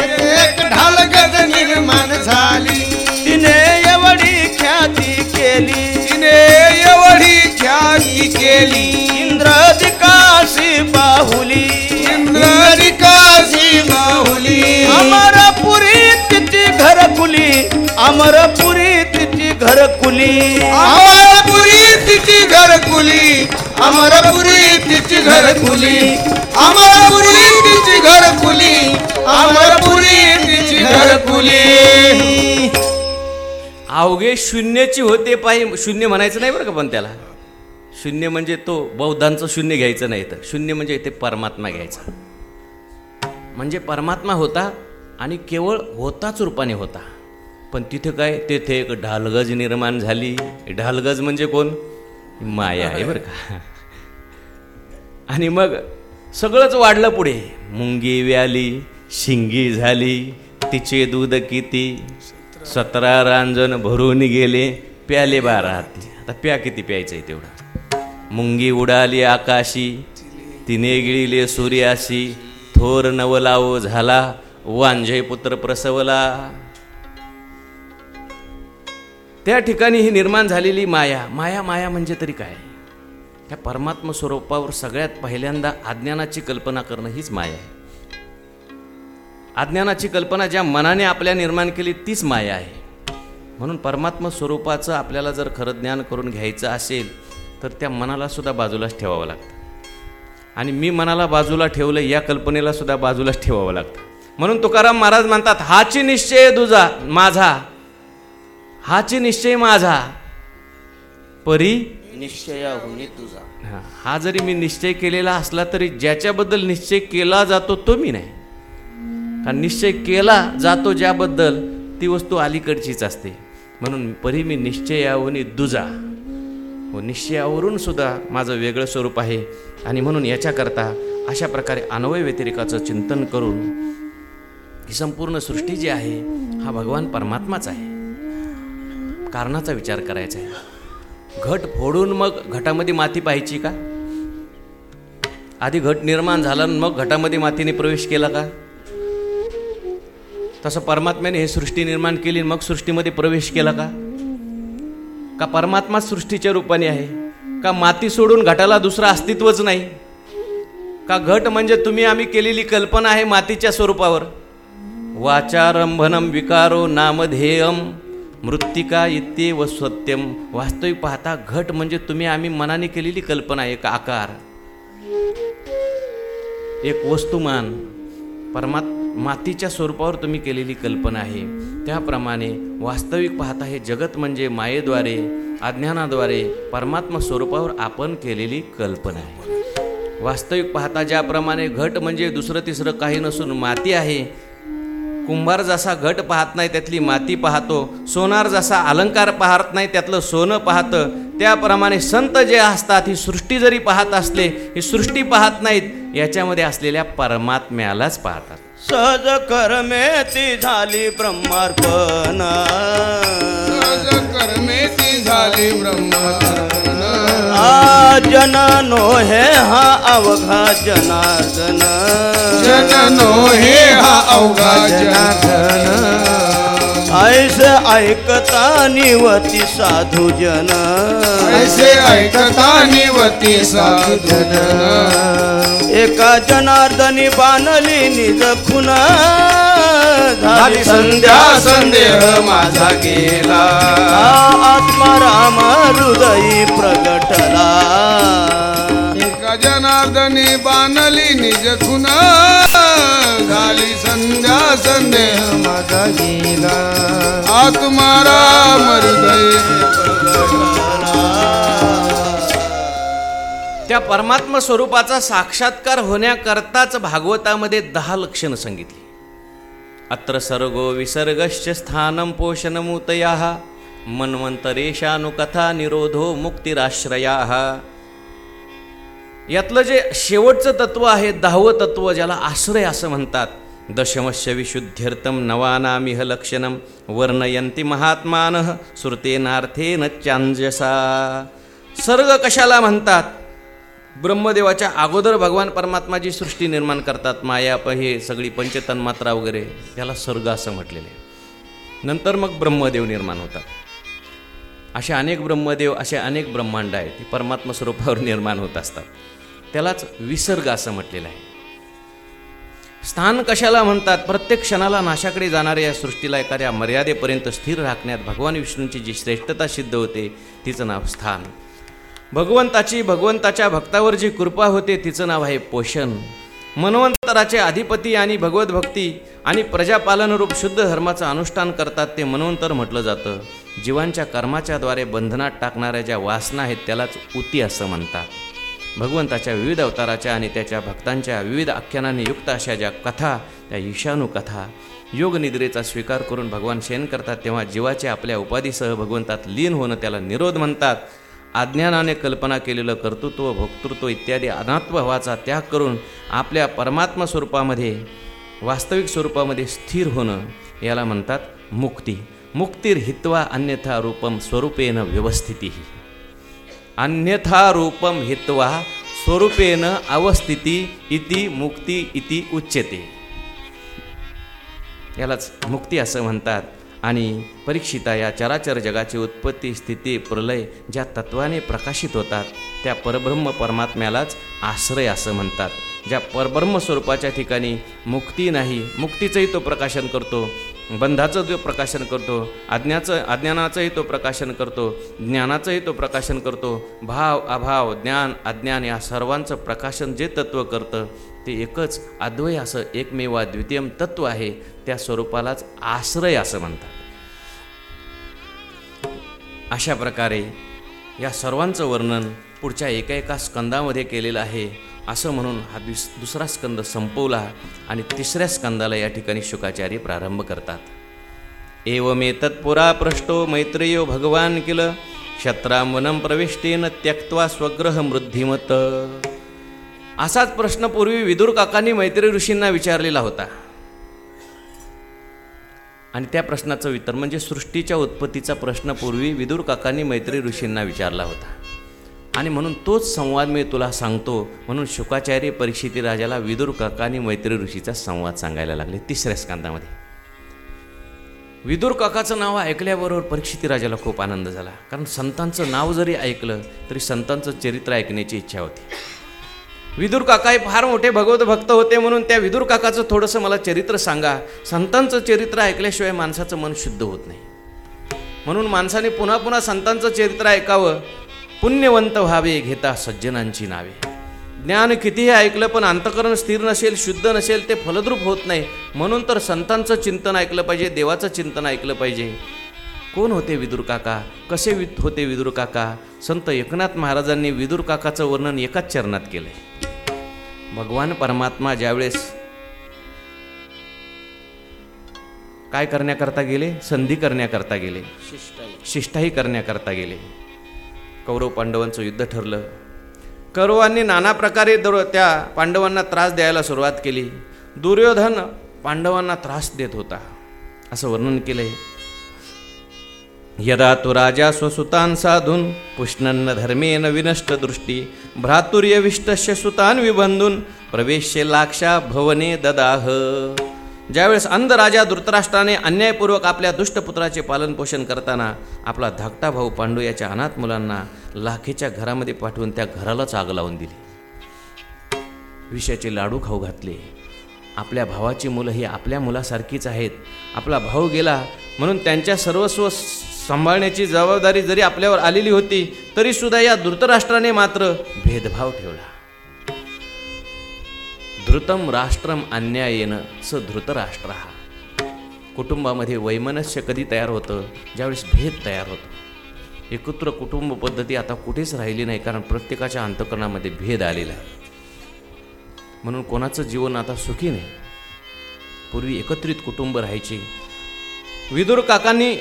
एक ढाल गज निर्माण झाली. तिने एवढी ख्याती केली. तिने एवढी ख्याती केली. इंद्रदिकाशी बाहुली. इंद्रिकाशी बाहुली. अमरपुरी घरकुली अमरपुरी तिची घरकुली. अमरपुरी तिची घरकुली अमरपुरी तिची घरकुली. अमरपुरी तिची घरकुली अमरपुरी तिची घरकुली. अवघे शून्याची होते पायी शून्य म्हणायचं नाही बरं का पण त्याला. शून्य म्हणजे तो बौद्धांचं शून्य घ्यायचं नाही तर. शून्य म्हणजे ते परमात्मा घ्यायचा. म्हणजे परमात्मा होता आणि केवळ होताच रूपाने होता. पण तिथे काय? तेथे एक ढालगज निर्माण झाली. ढालगज म्हणजे कोण? माया आहे बरं का. आणि मग सगळंच वाढलं पुढे. मुंगी व्याली शिंगी झाली तिचे दूध किती? सतरा रांजण भरून गेले प्याले बारा हाती आता प्या किती प्यायचं आहे तेवढं. मुंगी उडाली आकाशी तिने गिळिले सूर्याशी थोर नवलाव झाला वांझे पुत्र प्रसवला. त्या ठिकाणी ही निर्माण झालेली माया माया माया म्हणजे तरी काय? त्या परमात्म स्वरूपावर सगळ्यात पहिल्यांदा अज्ञानाची कल्पना करणं हीच माया आहे. अज्ञानाची कल्पना ज्या मनाने आपल्या निर्माण केली तीच माया आहे. म्हणून परमात्म स्वरूपाचं आपल्याला जर खरं ज्ञान करून घ्यायचं असेल तर त्या मनाला सुद्धा बाजूलाच ठेवावं लागतं. आणि मी मनाला बाजूला ठेवलं या कल्पनेला सुद्धा बाजूलाच ठेवावं लागतं. म्हणून तुकाराम महाराज म्हणतात हाची निश्चय तुझा माझा. हाची निश्चय माझा. परी निश्चयाहुनी तुझा. हा, हा जरी मी निश्चय केलेला असला तरी ज्याच्याबद्दल निश्चय केला जातो तो मी नाही. कारण निश्चय केला जातो ज्याबद्दल ती वस्तू अलीकडचीच असते. म्हणून परी मी निश्चयावनी दुजा. व निश्चयावरून सुद्धा माझं वेगळं स्वरूप आहे. आणि म्हणून याच्याकरता अशा प्रकारे अन्वय व्यतिरिकाचं चिंतन करून ही संपूर्ण सृष्टी जी आहे हा भगवान परमात्माच आहे. कारणाचा विचार करायचा आहे. घट फोडून मग घटामध्ये माती पाहायची का? आधी घट निर्माण झाला मग घटामध्ये मातीने प्रवेश केला का? तसं परमात्म्याने हे सृष्टी निर्माण केली आणि मग सृष्टीमध्ये प्रवेश केला का? का परमात्मा सृष्टीच्या रूपाने आहे? का माती सोडून घटाला दुसरं अस्तित्वच नाही? का घट म्हणजे तुम्ही आम्ही केलेली कल्पना आहे मातीच्या स्वरूपावर? वाचारंभनम विकारो नामधेयम मृत्तिका इत्येव सत्यम वास्तविक पाहता घट म्हणजे तुम्ही आम्ही मनाने केलेली कल्पना एक आकार. एक वस्तुमान. परमात मातीच्या स्वरूपावर तुम्ही केलेली कल्पना आहे. त्याप्रमाणे वास्तविक पाहता हे जगत म्हणजे मायेद्वारे अज्ञानाद्वारे परमात्मा स्वरूपावर आपण केलेली कल्पना आहे. वास्तविक पाहता ज्याप्रमाणे घट म्हणजे दुसरं तिसरं काही नसून माती आहे कुंभार जसा घट पाहत नाही त्यातली माती पाहतो. सोनार जसा अलंकार पाहत नाही त्यातलं सोनं पाहतं. त्याप्रमाणे संत जे असतात ही सृष्टी जरी पाहत असले ही सृष्टी पाहत नाहीत याच्यामध्ये असलेल्या परमात्म्यालाच पाहतात. सहज कर्मे ती झाली ब्रह्मार्पण. सहज कर्मे ती झाली ब्रह्मार्पण. आ जननो हे हा अवघा जनार्दन. जननो हे हा अवघा जनार्दन. ऐस ऐकता निवती साधू जन. ऐसे ऐकता निवती साधुजन एका जनार्दनी बाणली निज खुना. झाली संध्या संदेह माझा गेला. आत्मा राम हृदयी प्रगटला. एका जनार्दनी बाणली निज खुन. झाली संध्या संदेह माझा गेला. आत्मा राम हृदय त्या परमात्मा स्वरूपाचा साक्षात्कार होण्याकरताच भागवतामध्ये दहा लक्षणं सांगितली. अत्र सर्गो विसर्गश्च स्थानं पोषणमूतयाः मन्वंतरेशानुकथा निरोधो मुक्तिराश्रया। यातलं जे शेवटचं तत्व आहे दहावं तत्व ज्याला आश्रय असं म्हणतात दशमस्य विशुद्ध्यर्थम नवानामिह लक्षणम वर्णयंती महात्मान श्रुतेनार्थेन चांजसा सर्ग कशाला म्हणतात? ब्रह्मदेवाच्या अगोदर भगवान परमात्मा जी सृष्टी निर्माण करतात माया हे सगळी पंचतन्मात्रा वगैरे याला स्वर्ग असं म्हटलेलं आहे. नंतर मग ब्रह्मदेव निर्माण होतात. असे अनेक ब्रह्मदेव असे अनेक ब्रह्मांड आहेत ते परमात्मा स्वरूपावर [LAUGHS] निर्माण होत असतात. त्यालाच विसर्ग असं म्हटलेलं आहे. स्थान कशाला म्हणतात? प्रत्येक क्षणाला नाशाकडे जाणाऱ्या या सृष्टीला एखाद्या मर्यादेपर्यंत स्थिर राखण्यात भगवान विष्णूंची जी श्रेष्ठता सिद्ध होते तिचं नाव स्थान. भगवंताची भगवंताच्या भक्तावर जी कृपा होते तिचं नाव आहे पोषण. मनवंतराचे अधिपती आणि भगवत भक्ती आणि प्रजापालनरूप शुद्ध धर्माचं अनुष्ठान करतात ते मनवंतर म्हटलं जातं. जीवांच्या कर्माच्याद्वारे बंधनात टाकणाऱ्या ज्या वासना आहेत त्यालाच उती असं म्हणतात. भगवंताच्या विविध अवताराच्या आणि त्याच्या भक्तांच्या विविध आख्यानांनी युक्त अशा ज्या कथा त्या ईशानू कथा योगनिद्रेचा स्वीकार करून भगवान शयन करतात तेव्हा जीवाचे आपल्या उपाधीसह भगवंतात लीन होणं त्याला निरोध म्हणतात. अज्ञानाने कल्पना केलेलं कर्तृत्व भोक्तृत्व इत्यादी अनात्मभावाचा त्याग करून आपल्या परमात्मा स्वरूपामध्ये वास्तविक स्वरूपामध्ये स्थिर होणं याला म्हणतात मुक्ती. मुक्तीर हित्वा अन्यथा रूपम स्वरूपेन व्यवस्थिती. अन्यथा रूपम हित्वा स्वरूपेन अवस्थिती इति मुक्ती इति उच्यते. यालाच मुक्ती असं म्हणतात. आणि परीक्षिता या चराचर जगाची उत्पत्ती स्थिती प्रलय ज्या तत्वाने प्रकाशित होतात त्या परब्रह्म परमात्म्यालाच आश्रय असं म्हणतात. ज्या परब्रह्म स्वरूपाच्या ठिकाणी मुक्ती नाही मुक्तीचंही तो प्रकाशन करतो बंधाचं तो प्रकाशन करतो अज्ञाचं अज्ञानाचंही तो प्रकाशन करतो ज्ञानाचंही तो प्रकाशन करतो. भाव अभाव ज्ञान अज्ञान या सर्वांचं प्रकाशन जे तत्त्व करतं ते एकच अद्वय असं एकमेवा द्वितीयम तत्व आहे. त्या स्वरूपालाच आश्रय असं म्हणतात. अशा प्रकारे या सर्वांचं वर्णन पुढच्या एका एका स्कंदामध्ये केलेलं आहे. असं म्हणून हा दुस दुसरा स्कंद संपवला आणि तिसऱ्या स्कंदाला या ठिकाणी शुकाचार्य प्रारंभ करतात. एवमेतत्पुरा पृष्टो मैत्रेयो भगवान किल क्षत्रांवनं प्रविष्टेन त्यक्त्वा स्वग्रह मृद्धिमत. असाच प्रश्न पूर्वी विदुर काकांनी मैत्री ऋषींना विचारलेला होता. आणि त्या प्रश्नाचं उत्तर म्हणजे सृष्टीच्या उत्पत्तीचा प्रश्न पूर्वी विदुर काकांनी मैत्री ऋषींना विचारला होता. आणि म्हणून तोच संवाद मी तुला सांगतो म्हणून शुकाचार्य परीक्षिती राजाला विदुर काका आणि मैत्री ऋषीचा संवाद सांगायला लागले तिसऱ्या स्कांदामध्ये. विदुर काकाचं नाव ऐकल्याबरोबर परीक्षिती राजाला खूप आनंद झाला. कारण संतांचं नाव जरी ऐकलं तरी संतांचं चरित्र ऐकण्याची इच्छा होती. विदुर काका हे फार मोठे भगवत भक्त होते म्हणून त्या विदुर काकाचं थोडंसं मला चरित्र सांगा. संतांचं चरित्र ऐकल्याशिवाय माणसाचं मन शुद्ध होत नाही. म्हणून माणसाने पुन्हा पुन्हा संतांचं चरित्र ऐकावं पुण्यवंत व्हावे घेता सज्जनांची नावे. ज्ञान कितीही ऐकलं पण अंतकरण स्थिर नसेल शुद्ध नसेल ते फलद्रूप होत नाही. म्हणून तर संतांचं चिंतन ऐकलं पाहिजे देवाचं चिंतन ऐकलं पाहिजे. कोण होते विदुर काका? कसे वि होते विदुर काका? संत एकनाथ महाराजांनी विदुर काकाचं वर्णन एकाच चरणात केलंय. भगवान परमात्मा ज्यावेळेस काय करण्याकरता गेले? संधी करण्याकरता गेले. शिष्टाई. करण्याकरता गेले. कौरव पांडवांचं युद्ध ठरलं. कौरवांनी नाना प्रकारे दर त्या पांडवांना त्रास द्यायला सुरुवात केली. दुर्योधन पांडवांना त्रास देत होता असं वर्णन केलंय. यदा तु राजा स्वसुतान साधून पुष्णन्न धर्मेन विनष्ट दृष्टी भ्रातुर्यविष्टस्य सुतान विबंधून प्रवेश्य लाक्षा भवने ददाह. ज्यावेळेस अंध राजा धृतराष्ट्राने अन्यायपूर्वक आपल्या दुष्टपुत्राचे पालनपोषण करताना आपला धाकटा भाऊ पांडू याच्या अनाथ मुलांना लाखेच्या घरामध्ये पाठवून त्या घरालाच आग लावून दिली. विषयाचे लाडू खाऊ घातले. आपल्या भावाची मुलं ही आपल्या मुलासारखीच आहेत. आपला भाऊ गेला म्हणून त्यांच्या सर्वस्व सांभाळण्याची जबाबदारी जरी आपल्यावर आलेली होती तरीसुद्धा या धृतराष्ट्राने मात्र भेदभाव ठेवला. धृतम राष्ट्रम अन्यायेनं स धृतराष्ट्र. हा कुटुंबामध्ये वैमनस्य कधी तयार होतं? ज्यावेळेस भेद तयार होतो. एकत्र कुटुंब पद्धती आता कुठेच राहिली नाही कारण प्रत्येकाच्या अंतकरणामध्ये भेद आलेला आहे. म्हणून कोणाचं जीवन आता सुखी नाही? पूर्वी एकत्रित कुटुंब राहायचे. विदुर काकांनी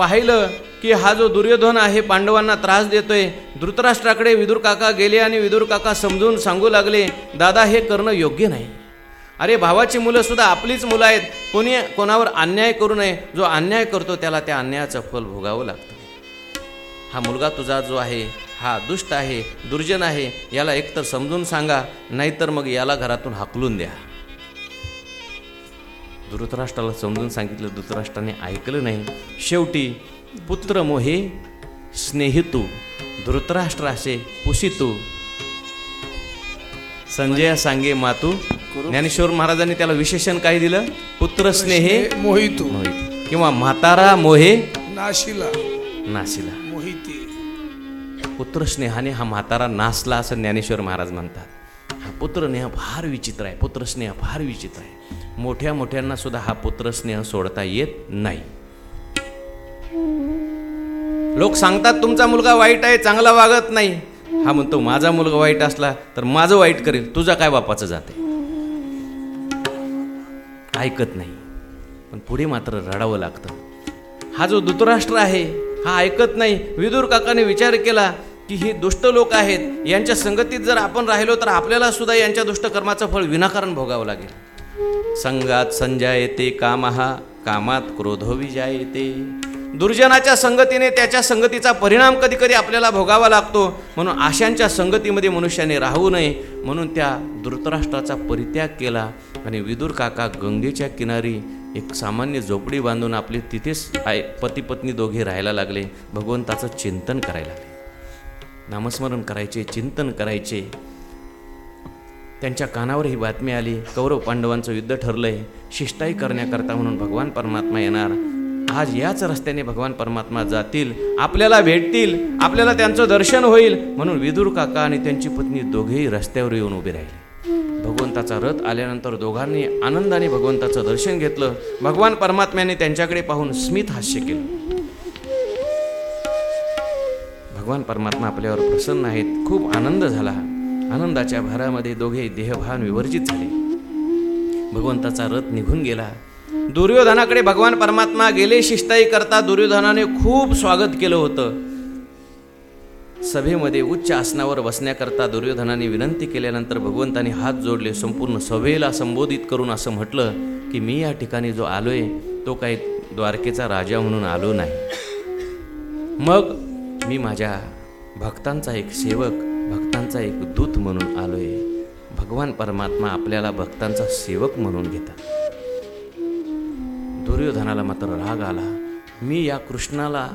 पाहिलं की हा जो दुर्योधन आहे पांडवांना त्रास देतोय. धृतराष्ट्राकडे विदुर काका गेले आणि विदुर काका समजून सांगू लागले दादा हे करणं योग्य नाही. अरे भावाची मुलं सुद्धा आपलीच मुलं आहेत. कोणी कोणावर अन्याय करू नये. जो अन्याय करतो त्याला त्या अन्यायाचं फल भोगावं लागतं. हा मुलगा तुझा जो आहे हा दुष्ट आहे दुर्जन आहे याला एकतर समजून सांगा नाहीतर मग याला घरातून हाकलून द्या. धृतराष्ट्राला समजून सांगितलं धृतराष्ट्राने ऐकलं नाही. शेवटी पुत्र मोहे स्नेहितू धृतराष्ट्र असे पुसितू संजय सांगे मातू ज्ञानेश्वर महाराजांनी त्याला विशेषण काय दिलं? पुत्र स्नेहे मोहितो. मोहित. किंवा म्हातारा मोहे नाशिला. नाशिला. मोहिते. पुत्रस्नेहाने हा म्हातारा नासला असं ज्ञानेश्वर महाराज म्हणतात. हा पुत्रस्नेह फार विचित्र आहे पुत्रस्नेह फार विचित्र आहे. मोठ्या मोठ्यांना सुद्धा हा पुत्रस्नेह सोडता येत नाही. लोक सांगतात तुमचा मुलगा वाईट आहे चांगला वागत नाही. हा म्हणतो माझा मुलगा वाईट असला तर माझं वाईट करेल तुझा काय बापाचं जाते? ऐकत नाही. पण पुढे मात्र रडावं लागतं. हा जो धृतराष्ट्र आहे हा ऐकत नाही. विदूर काकाने विचार केला की हे दुष्ट लोक आहेत यांच्या संगतीत जर आपण राहिलो तर आपल्याला सुद्धा यांच्या दुष्टकर्माचं फळ विनाकारण भोगावं लागेल. संघात संगात संजायते कामहा कामात क्रोधो येते दुर्जनाच्या संगतीने त्याच्या संगतीचा परिणाम कधी कधी आपल्याला भोगावा लागतो. म्हणून आशांच्या संगतीमध्ये मनुष्याने राहू नये. म्हणून त्या धृतराष्ट्राचा परित्याग केला आणि विदुर काका गंगेच्या किनारी एक सामान्य झोपडी बांधून आपले तिथेच आय पती पत्नी दोघे राहायला लागले. भगवंताचं चिंतन करायला लागले. नामस्मरण करायचे चिंतन करायचे. त्यांच्या कानावर ही बातमी आली. कौरव पांडवांचं युद्ध ठरलंय. शिष्टाई करण्याकरता म्हणून भगवान परमात्मा येणार. आज याच रस्त्याने भगवान परमात्मा जातील. आपल्याला भेटतील. आपल्याला त्यांचं दर्शन होईल. म्हणून विदुर काका आणि त्यांची पत्नी दोघेही रस्त्यावर येऊन उभे राहिले. भगवंताचा रथ आल्यानंतर दोघांनी आनंदाने भगवंताचं दर्शन घेतलं. भगवान परमात्म्याने त्यांच्याकडे पाहून स्मित हास्य केलं. भगवान परमात्मा आपल्यावर प्रसन्न आहेत. खूप आनंद झाला. आनंदाच्या भारामध्ये दोघे देहभान विवर्जित झाले. भगवंताचा रथ निघून गेला. दुर्योधनाकडे भगवान परमात्मा गेले शिस्ताई करता दुर्योधनाने खूप स्वागत केलं होतं. सभेमध्ये उच्च आसनावर बसण्याकरता दुर्योधनाने विनंती केल्यानंतर भगवंताने हात जोडले संपूर्ण सभेला संबोधित करून असं म्हटलं की मी या ठिकाणी जो आलोय तो काही द्वारकेचा राजा म्हणून आलो नाही. मग मी माझ्या भक्तांचा एक सेवक भक्तांचा एक दूत म्हणून आलोय. भगवान परमात्मा आपल्याला भक्तांचा सेवक म्हणून घेतात. दुर्योधनाला मात्र राग आला. मी या कृष्णाला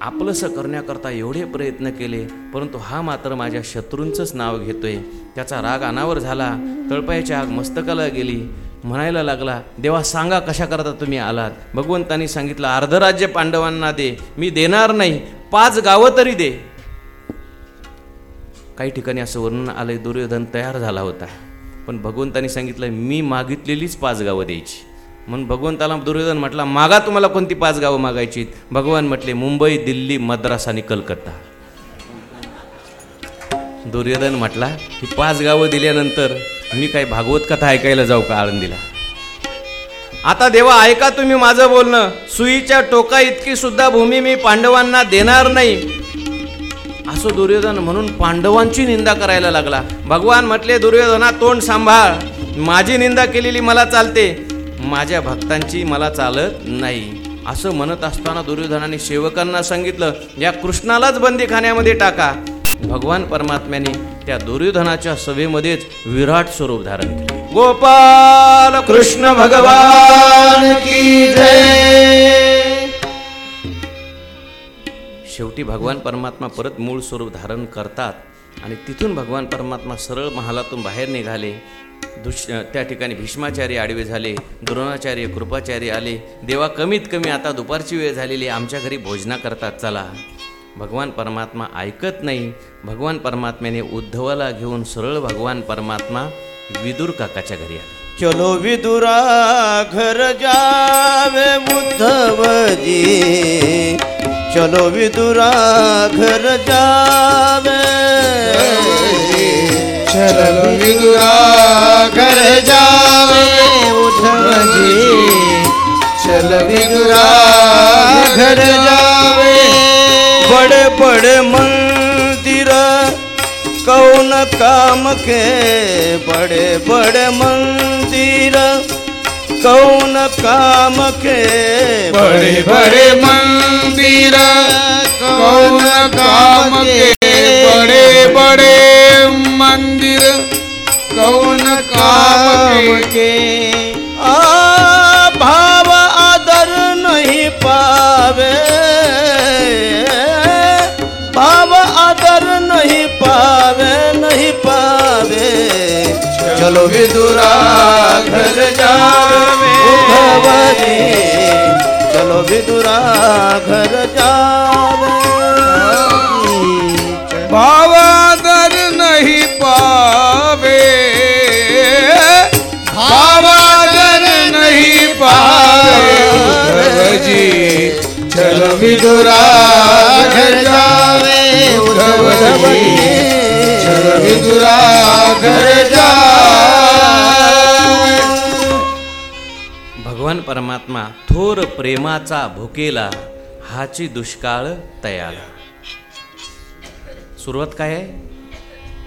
आपलंसं करण्याकरता एवढे प्रयत्न केले परंतु हा मात्र माझ्या शत्रूंचंच नाव घेतोय. त्याचा राग अनावर झाला. तळपायाची आग मस्तकाला गेली. म्हणायला लागला देवा सांगा कशा करता तुम्ही आलात? भगवंतांनी सांगितलं अर्धराज्य पांडवांना दे. मी देणार नाही. पाच गावं तरी दे. काही ठिकाणी असं वर्णन आलंय दुर्योधन तयार झाला होता. पण भगवंतानी सांगितलं मी मागितलेलीच पाच गावं द्यायची. म्हणून भगवंताला दुर्योधन म्हटला मागा तुम्हाला कोणती पाच गावं मागायची भगवान म्हटले मुंबई दिल्ली मद्रास आणि कलकत्ता. दुर्योधन म्हटला ही पाच गावं दिल्यानंतर मी काही भागवत कथा ऐकायला जाऊ का आळंदीला? आता देवा ऐका तुम्ही माझं बोलणं. सुईच्या टोका इतकी सुद्धा भूमी मी पांडवांना देणार नाही. असं दुर्योधन म्हणून पांडवांची निंदा करायला लागला. भगवान म्हटले दुर्योधना तोंड सांभाळ. माझी निंदा केलेली मला चालते. माझ्या भक्तांची मला चालत नाही. असं म्हणत असताना दुर्योधनाने सेवकांना सांगितलं या कृष्णालाच बंदीखान्यामध्ये टाका. भगवान परमात्म्याने त्या दुर्योधनाच्या सभेमध्येच विराट स्वरूप धारण केले. गोपाल कृष्ण भगवान की जय. शेवटी भगवान परमात्मा परत मूळ स्वरूप धारण करतात आणि तिथून भगवान परमात्मा सरळ महालातून बाहेर निघाले. दुष त्या ठिकाणी भीष्माचार्य आडवे झाले द्रोणाचार्य कृपाचार्य आले. देवा कमीत कमी आता दुपारची वेळ झालेली आहे, आमच्या घरी भोजना करतात चला. भगवान परमात्मा ऐकत नाही. भगवान परमात्म्याने उद्धवाला घेऊन सरळ भगवान परमात्मा विदुर काकाच्या घरी आले. चलो विदुरा घर जावे उद्धवजी चलो विदुरा घर जावे चल विदुरा घर जावे उद्धवजी चल विदुरा घर जावे बड़े बड़े मंदिर कौन काम के बड़े बड़े मंदिर? कौन काम के बड़े बड़े मंदिर? कौन काम के बड़े बड़े मंदिर? कौन काम के आ भाव आदर नहीं पावे। नहीं पावे। चलो विदुरा घर जावे। उद्धवजी चलो विदुरा घर जावे। भावादर नहीं पावे। भावादर नहीं पावे। जी चलो विदुरा घर जावे। उद्धव जी विदुरा घर जावे भगवान परमात्मा थोर प्रेमाचा भुकेला हाची दुष्काळ तयाला सुरुवात काय आहे?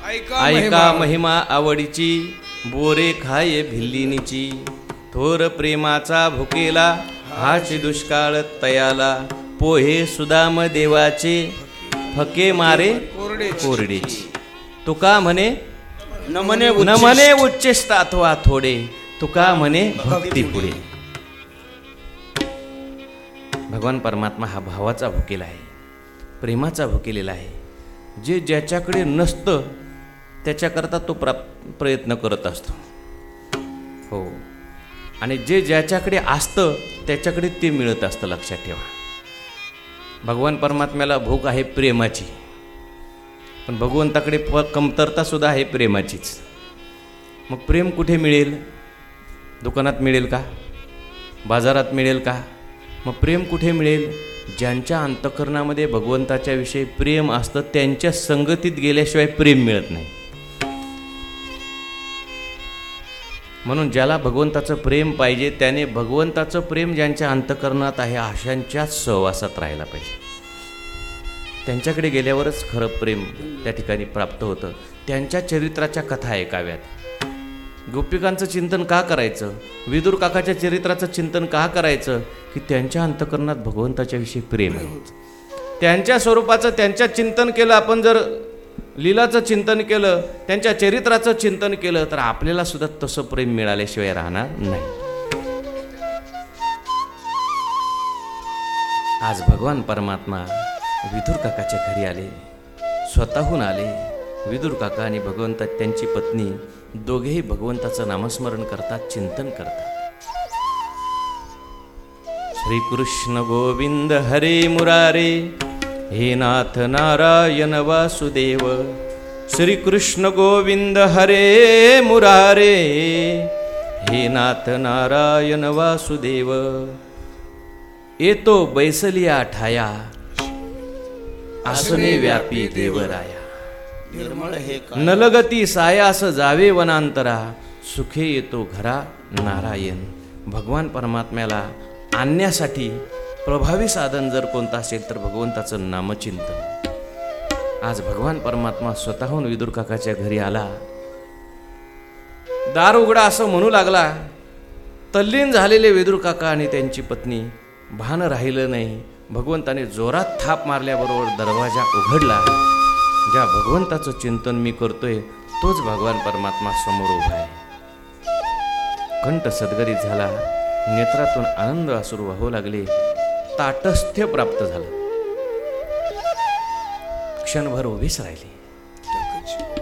ऐका महिमा. आवडीची बोरे खाये भिल्लिनीची. थोर प्रेमाचा भुकेला हाची दुष्काळ तयाला पोहे सुदाम देवाचे फके मारे कोरडेची. तुका म्हणे न म्हणे न म्हणे उच्चेष्ट अथवा थोडे. तुका म्हणे भक्ती पुढे. भगवान परमात्मा हा भावाचा भुकेला आहे. प्रेमाचा भुकेलेला आहे. जे ज्याच्याकडे नसतं त्याच्याकरता तो प्रा प्रयत्न करत असतो. हो. आणि जे ज्याच्याकडे असतं त्याच्याकडे ते मिळत असतं लक्षात ठेवा. भगवान परमात्म्याला भूक आहे प्रेमाची. पण भगवंताकडे प कमतरतासुद्धा आहे प्रेमाचीच. मग प्रेम कुठे मिळेल? दुकानात मिळेल का? बाजारात मिळेल का? मग प्रेम कुठे मिळेल? ज्यांच्या अंतकरणामध्ये भगवंताच्या विषयी प्रेम असतं त्यांच्या संगतीत गेल्याशिवाय प्रेम मिळत नाही. म्हणून ज्याला भगवंताचं प्रेम पाहिजे त्याने भगवंताचं प्रेम ज्यांच्या अंतकरणात आहे अशांच्याच सहवासात राहायला पाहिजे. त्यांच्याकडे गेल्यावरच खरं प्रेम त्या ठिकाणी प्राप्त होतं. त्यांच्या चरित्राच्या कथा ऐकाव्यात. गोपिकांचं चिंतन का करायचं? विदुर काकाच्या चरित्राचं चिंतन का करायचं? की त्यांच्या अंतकरणात भगवंताच्याविषयी प्रेम आहे. त्यांच्या स्वरूपाचं त्यांच्या चिंतन केलं आपण जर लीलाचं चिंतन केलं त्यांच्या चरित्राचं चिंतन केलं तर आपल्याला सुद्धा तसं प्रेम मिळाल्याशिवाय राहणार नाही. आज भगवान परमात्मा विदुर काकाच्या घरी आले. स्वतःहून आले. विदुर काका आणि भगवंत त्यांची पत्नी दोघेही भगवंताचं नामस्मरण करतात चिंतन करतात. श्रीकृष्ण गोविंद हरे मुरारे हे नाथ नारायण वासुदेव श्रीकृष्ण गोविंद हरे मुरारे हे नाथ नारायण वासुदेव. येतो बैसलिया ठाया आसने व्यापी देवराया। निर्मळ हे नलगती सायास जावे वनांतरा सुखे येतो घरा नारायण। भगवान परमात्म्याला आणण्यासाठी प्रभावी साधन जर कोणतं असेल तर भगवंताचं नामचिंतन। आज भगवान परमात्मा स्वतःहून विदुर काकाच्या घरी आला। दार उघडा असं म्हणू लागला तल्लीन झालेले विदुर काका आणि त्यांची पत्नी भान राहिलं नाही। भगवंताने जोरात थाप मारल्याबरोबर दरवाजा उघडला. ज्या भगवंताचं चिंतन मी करतोय तोच भगवान परमात्मा समोर उभा आहे. कंठ सद्गरीत झाला. नेत्रातून आनंद अश्रू वाहू लागले. ताटस्थ्य प्राप्त झालं. क्षणभर उभीच राहिली.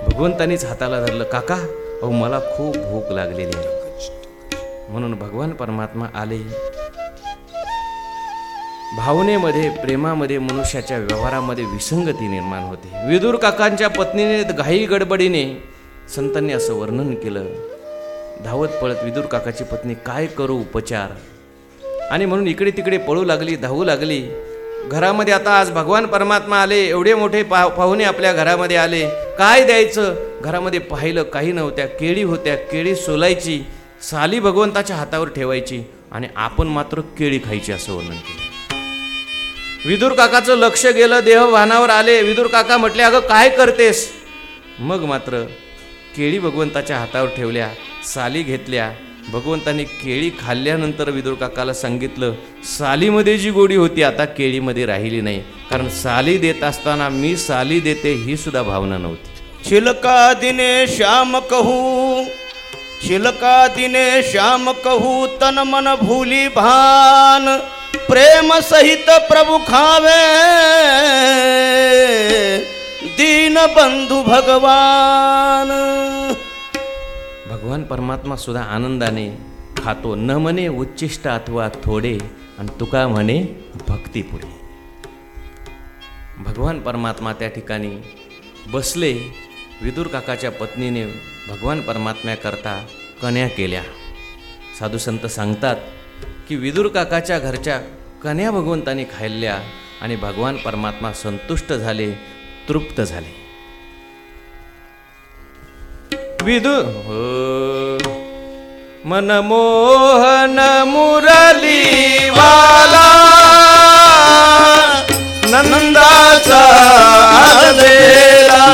भगवंतानीच हाताला धरलं काका अहो मला खूप भूक लागलेली आहे. म्हणून भगवान परमात्मा आले. भावनेमध्ये प्रेमामध्ये मनुष्याच्या व्यवहारामध्ये विसंगती निर्माण होते. विदूर काकांच्या पत्नीने घाई गडबडीने संतांनी असं वर्णन केलं. धावत पळत विदूर काकाची पत्नी काय करू उपचार? आणि म्हणून इकडे तिकडे पळू लागली धावू लागली. घरामध्ये आता आज भगवान परमात्मा आले एवढे मोठे पा पाहुणे आपल्या घरामध्ये आले. काय द्यायचं? घरामध्ये पाहिलं काही नव्हत्या केळी होत्या केळी सोलायची साली भगवंताच्या हातावर ठेवायची आणि आपण मात्र केळी खायची असं वर्णन केलं. विदूर काकाचं लक्ष गेलं देह वाहनावर आले. विदूर काका म्हटले अगं काय करतेस? मग मात्र केळी भगवंताच्या हातावर ठेवल्या साली घेतल्या. भगवंताने केळी खाल्ल्यानंतर विदूर काकाला सांगितलं सालीमध्ये जी गोडी होती आता केळीमध्ये राहिली नाही. कारण साली देत असताना मी साली देते ही सुद्धा भावना नव्हती. शिलका दिने श्याम कहू शिलका दिने श्याम कहू तन मन भूली भान प्रेम सहित प्रभु खावे। दीन बंधू भगवान। भगवान परमात्मा सुद्धा आनंदाने खातो न म्हणे उच्चिष्ट अथवा थोडे आणि तुका म्हणे भक्तीपुढे भगवान परमात्मा त्या ठिकाणी बसले विदूर काकाच्या पत्नीने भगवान परमात्म्याकरता कन्या केल्या. साधू संत सांगतात की विदुर काकाच्या घरच्या कन्या भगवंतांनी खाल्ल्या आणि भगवान परमात्मा संतुष्ट झाले तृप्त झाले. विदु हो. मनमोहन मुरली वाला नंदाचा नंदाचा मुरलीवाला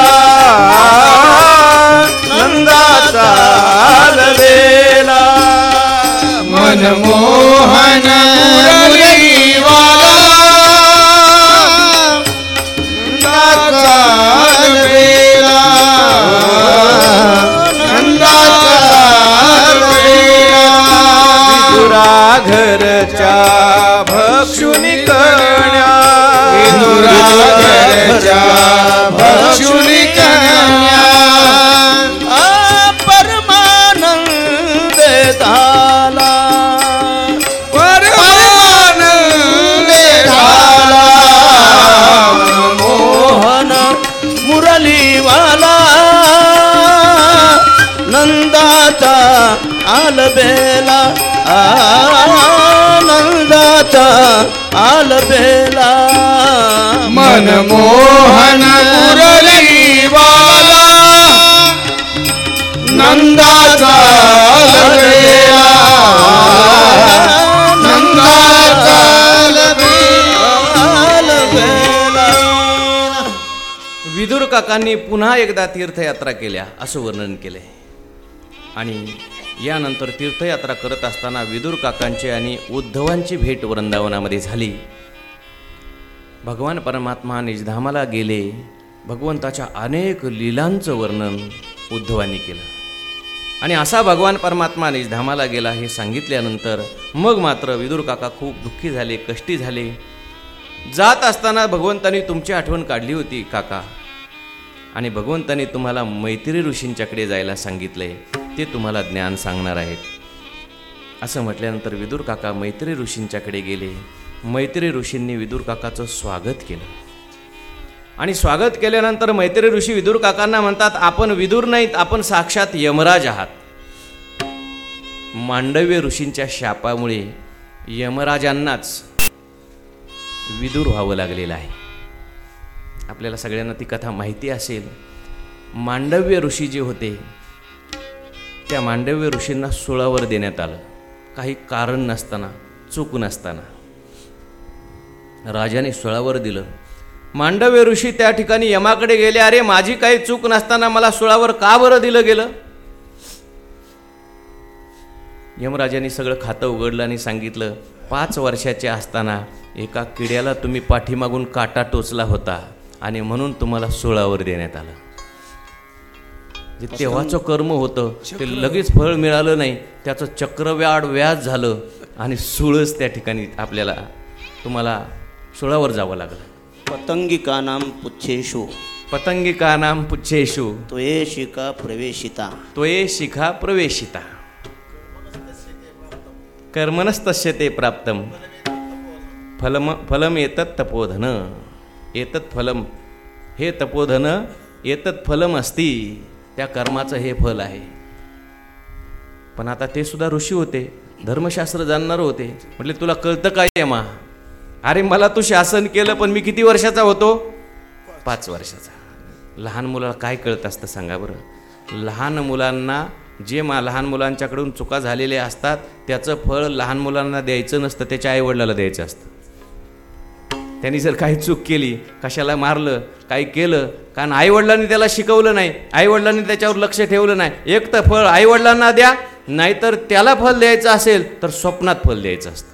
नंदाचा नंदाचा विदुरा घरच्या भक्षुनी कण्या विदुराघरच्या भक्षुनी कन्या परमानंद झाला नंदाचा आलबेला आनंदाचा आलबेला. मनमोहन मुरलीवाला नंदाचा लवेला नंदाचा आलबेला. विदुर काकांनी पुन्हा एकदा तीर्थयात्रा केल्या असं वर्णन केले आणि यानंतर तीर्थयात्रा करत असताना विदुर काकांची आणि उद्धवांची भेट वृंदावनामध्ये झाली. भगवान परमात्मा निजधामाला गेले. भगवंताच्या अनेक लीलांचं वर्णन उद्धवांनी केलं. आणि असा भगवान परमात्मा निजधामाला गेला हे सांगितल्यानंतर मग मात्र विदुर काका खूप दुःखी झाले कष्टी झाले. जात असताना भगवंतानी तुमची आठवण काढली होती काका. आणि भगवंतानी तुम्हाला मैत्री ऋषींच्याकडे जायला सांगितलंय ते तुम्हाला ज्ञान सांगणार आहेत. असं म्हटल्यानंतर विदुर काका मैत्री ऋषींच्याकडे गेले. मैत्री ऋषींनी विदुर काकाचं स्वागत केलं. आणि स्वागत केल्यानंतर मैत्री ऋषी विदुर काकांना म्हणतात आपण विदुर नाहीत आपण साक्षात यमराज आहात. मांडव्य ऋषींच्या शापामुळे यमराजांनाच विदूर व्हावं लागलेलं आहे. आपल्याला सगळ्यांना ती कथा माहिती असेल. मांडव्य ऋषी जे होते त्या मांडव्य ऋषींना सुळावर देण्यात आलं. काही कारण नसताना चूक नसताना. राजाने सुळावर दिलं. मांडव्य ऋषी त्या ठिकाणी यमाकडे गेले अरे माझी काही चूक नसताना मला सुळावर का बरं दिलं गेलं? यमराजाने सगळं खातं उघडलं आणि सांगितलं पाच वर्षाचे असताना एका किड्याला तुम्ही पाठीमागून काटा टोचला होता. आणि म्हणून तुम्हाला सुळावर देण्यात आलं. जे तेव्हाचं कर्म होतं ते लगेच फळ मिळालं नाही त्याचं चक्रव्याड व्याज झालं आणि सुळच त्या ठिकाणी आपल्याला तुम्हाला सुळावर जावं लागलं. पतंगिकानाम पुच्छेषु. पतंगिका नाम पुच्छेशू त्वये शिका प्रवेशिता. त्वये शिखा प्रवेशिता. कर्मणस्तस्य ते प्राप्तम. फलम फलम एतत् तपोधन. एतत् फलम. हे तपोधन एतत् फलम असती. त्या कर्माचं हे फल आहे. पण आता ते सुद्धा ऋषी होते. धर्मशास्त्र जाणणार होते. म्हटले तुला कळतं काय मा अरे मला तू शासन केलं पण मी किती वर्षाचा होतो? पाच वर्षाचा. लहान मुलाला काय कळत असतं सांगा बरं? लहान मुलांना जे मा लहान मुलांच्याकडून चुका झालेल्या असतात त्याचं फळ लहान मुलांना द्यायचं नसतं त्याच्या आईवडिलाला द्यायचं असतं. त्यांनी जर काही चूक केली कशाला मारलं काही केलं कारण आईवडिलांनी त्याला शिकवलं नाही आईवडिलांनी त्याच्यावर लक्ष ठेवलं नाही. एक तर फळ आईवडिलांना द्या नाहीतर त्याला फल द्यायचं असेल तर स्वप्नात फल द्यायचं असतं.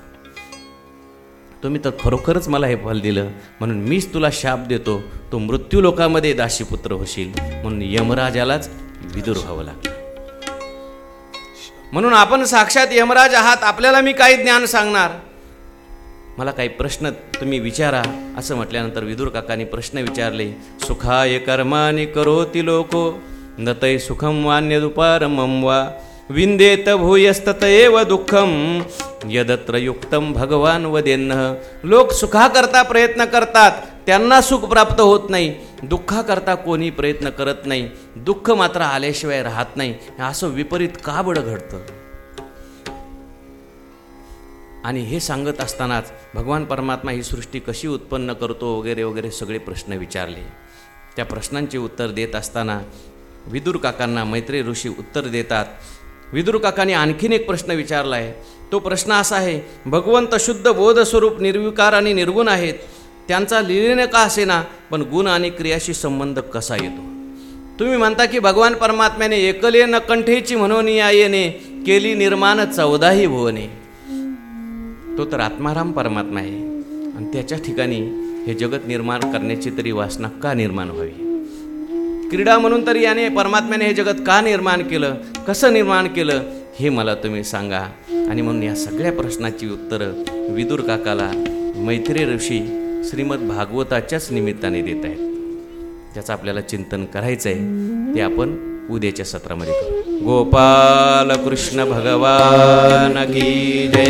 तुम्ही तर खरोखरच मला हे फल दिलं म्हणून मीच तुला शाप देतो तो मृत्यू लोकामध्ये दाशीपुत्र होशील म्हणून यमराजालाच विदूर व्हावं लागलं. म्हणून आपण साक्षात यमराज आहात आपल्याला मी काही ज्ञान सांगणार. मला काही प्रश्न तुम्ही विचारा असं म्हटल्यानंतर विदुर काकांनी प्रश्न विचारले सुखाय कर्माने करोति लोको नतय सुखम वान्यदुपारमं वा विंदेत भूयस्तत एव दुःखम यदत्र युक्तम भगवान वदेन्न। लोक सुखाकरता प्रयत्न करतात त्यांना सुख प्राप्त होत नाही दुःखाकरता कोणी प्रयत्न करत नाही दुःख मात्र आल्याशिवाय राहत नाही असं विपरीत का बडं घडतं. आणि हे सांगत असतानाच भगवान परमात्मा ही सृष्टी कशी उत्पन्न करतो वगैरे वगैरे सगळे प्रश्न विचारले. त्या प्रश्नांचे उत्तर देत असताना विदुर काकांना मैत्री ऋषी उत्तर देतात विदुर काकांनी आणखीन एक प्रश्न विचारला आहे तो प्रश्न असा आहे भगवंत शुद्ध बोधस्वरूप निर्विकार आणि निर्गुण आहेत. त्यांचा लिहिणे का असेना पण गुण आणि क्रियाशी संबंध कसा येतो? तुम्ही म्हणता की भगवान परमात्म्याने एकले न कंठेची म्हणून या येणे केली निर्माण चौदाही भुवने. तो तर आत्माराम परमात्मा आहे. आणि त्याच्या ठिकाणी हे जगत निर्माण करण्याची तरी वासना का निर्माण व्हावी? क्रीडा म्हणून तरी याने परमात्म्याने हे जगत का निर्माण केलं? कसं निर्माण केलं? हे मला तुम्ही सांगा. आणि म्हणून या सगळ्या प्रश्नाची उत्तरं विदुर काकाला मैत्री ऋषी श्रीमद भागवताच्याच निमित्ताने देत आहेत. ज्याचं आपल्याला चिंतन करायचं आहे ते आपण उद्याच्या सत्रामध्ये करू. गोपाल कृष्ण भगवान की जय.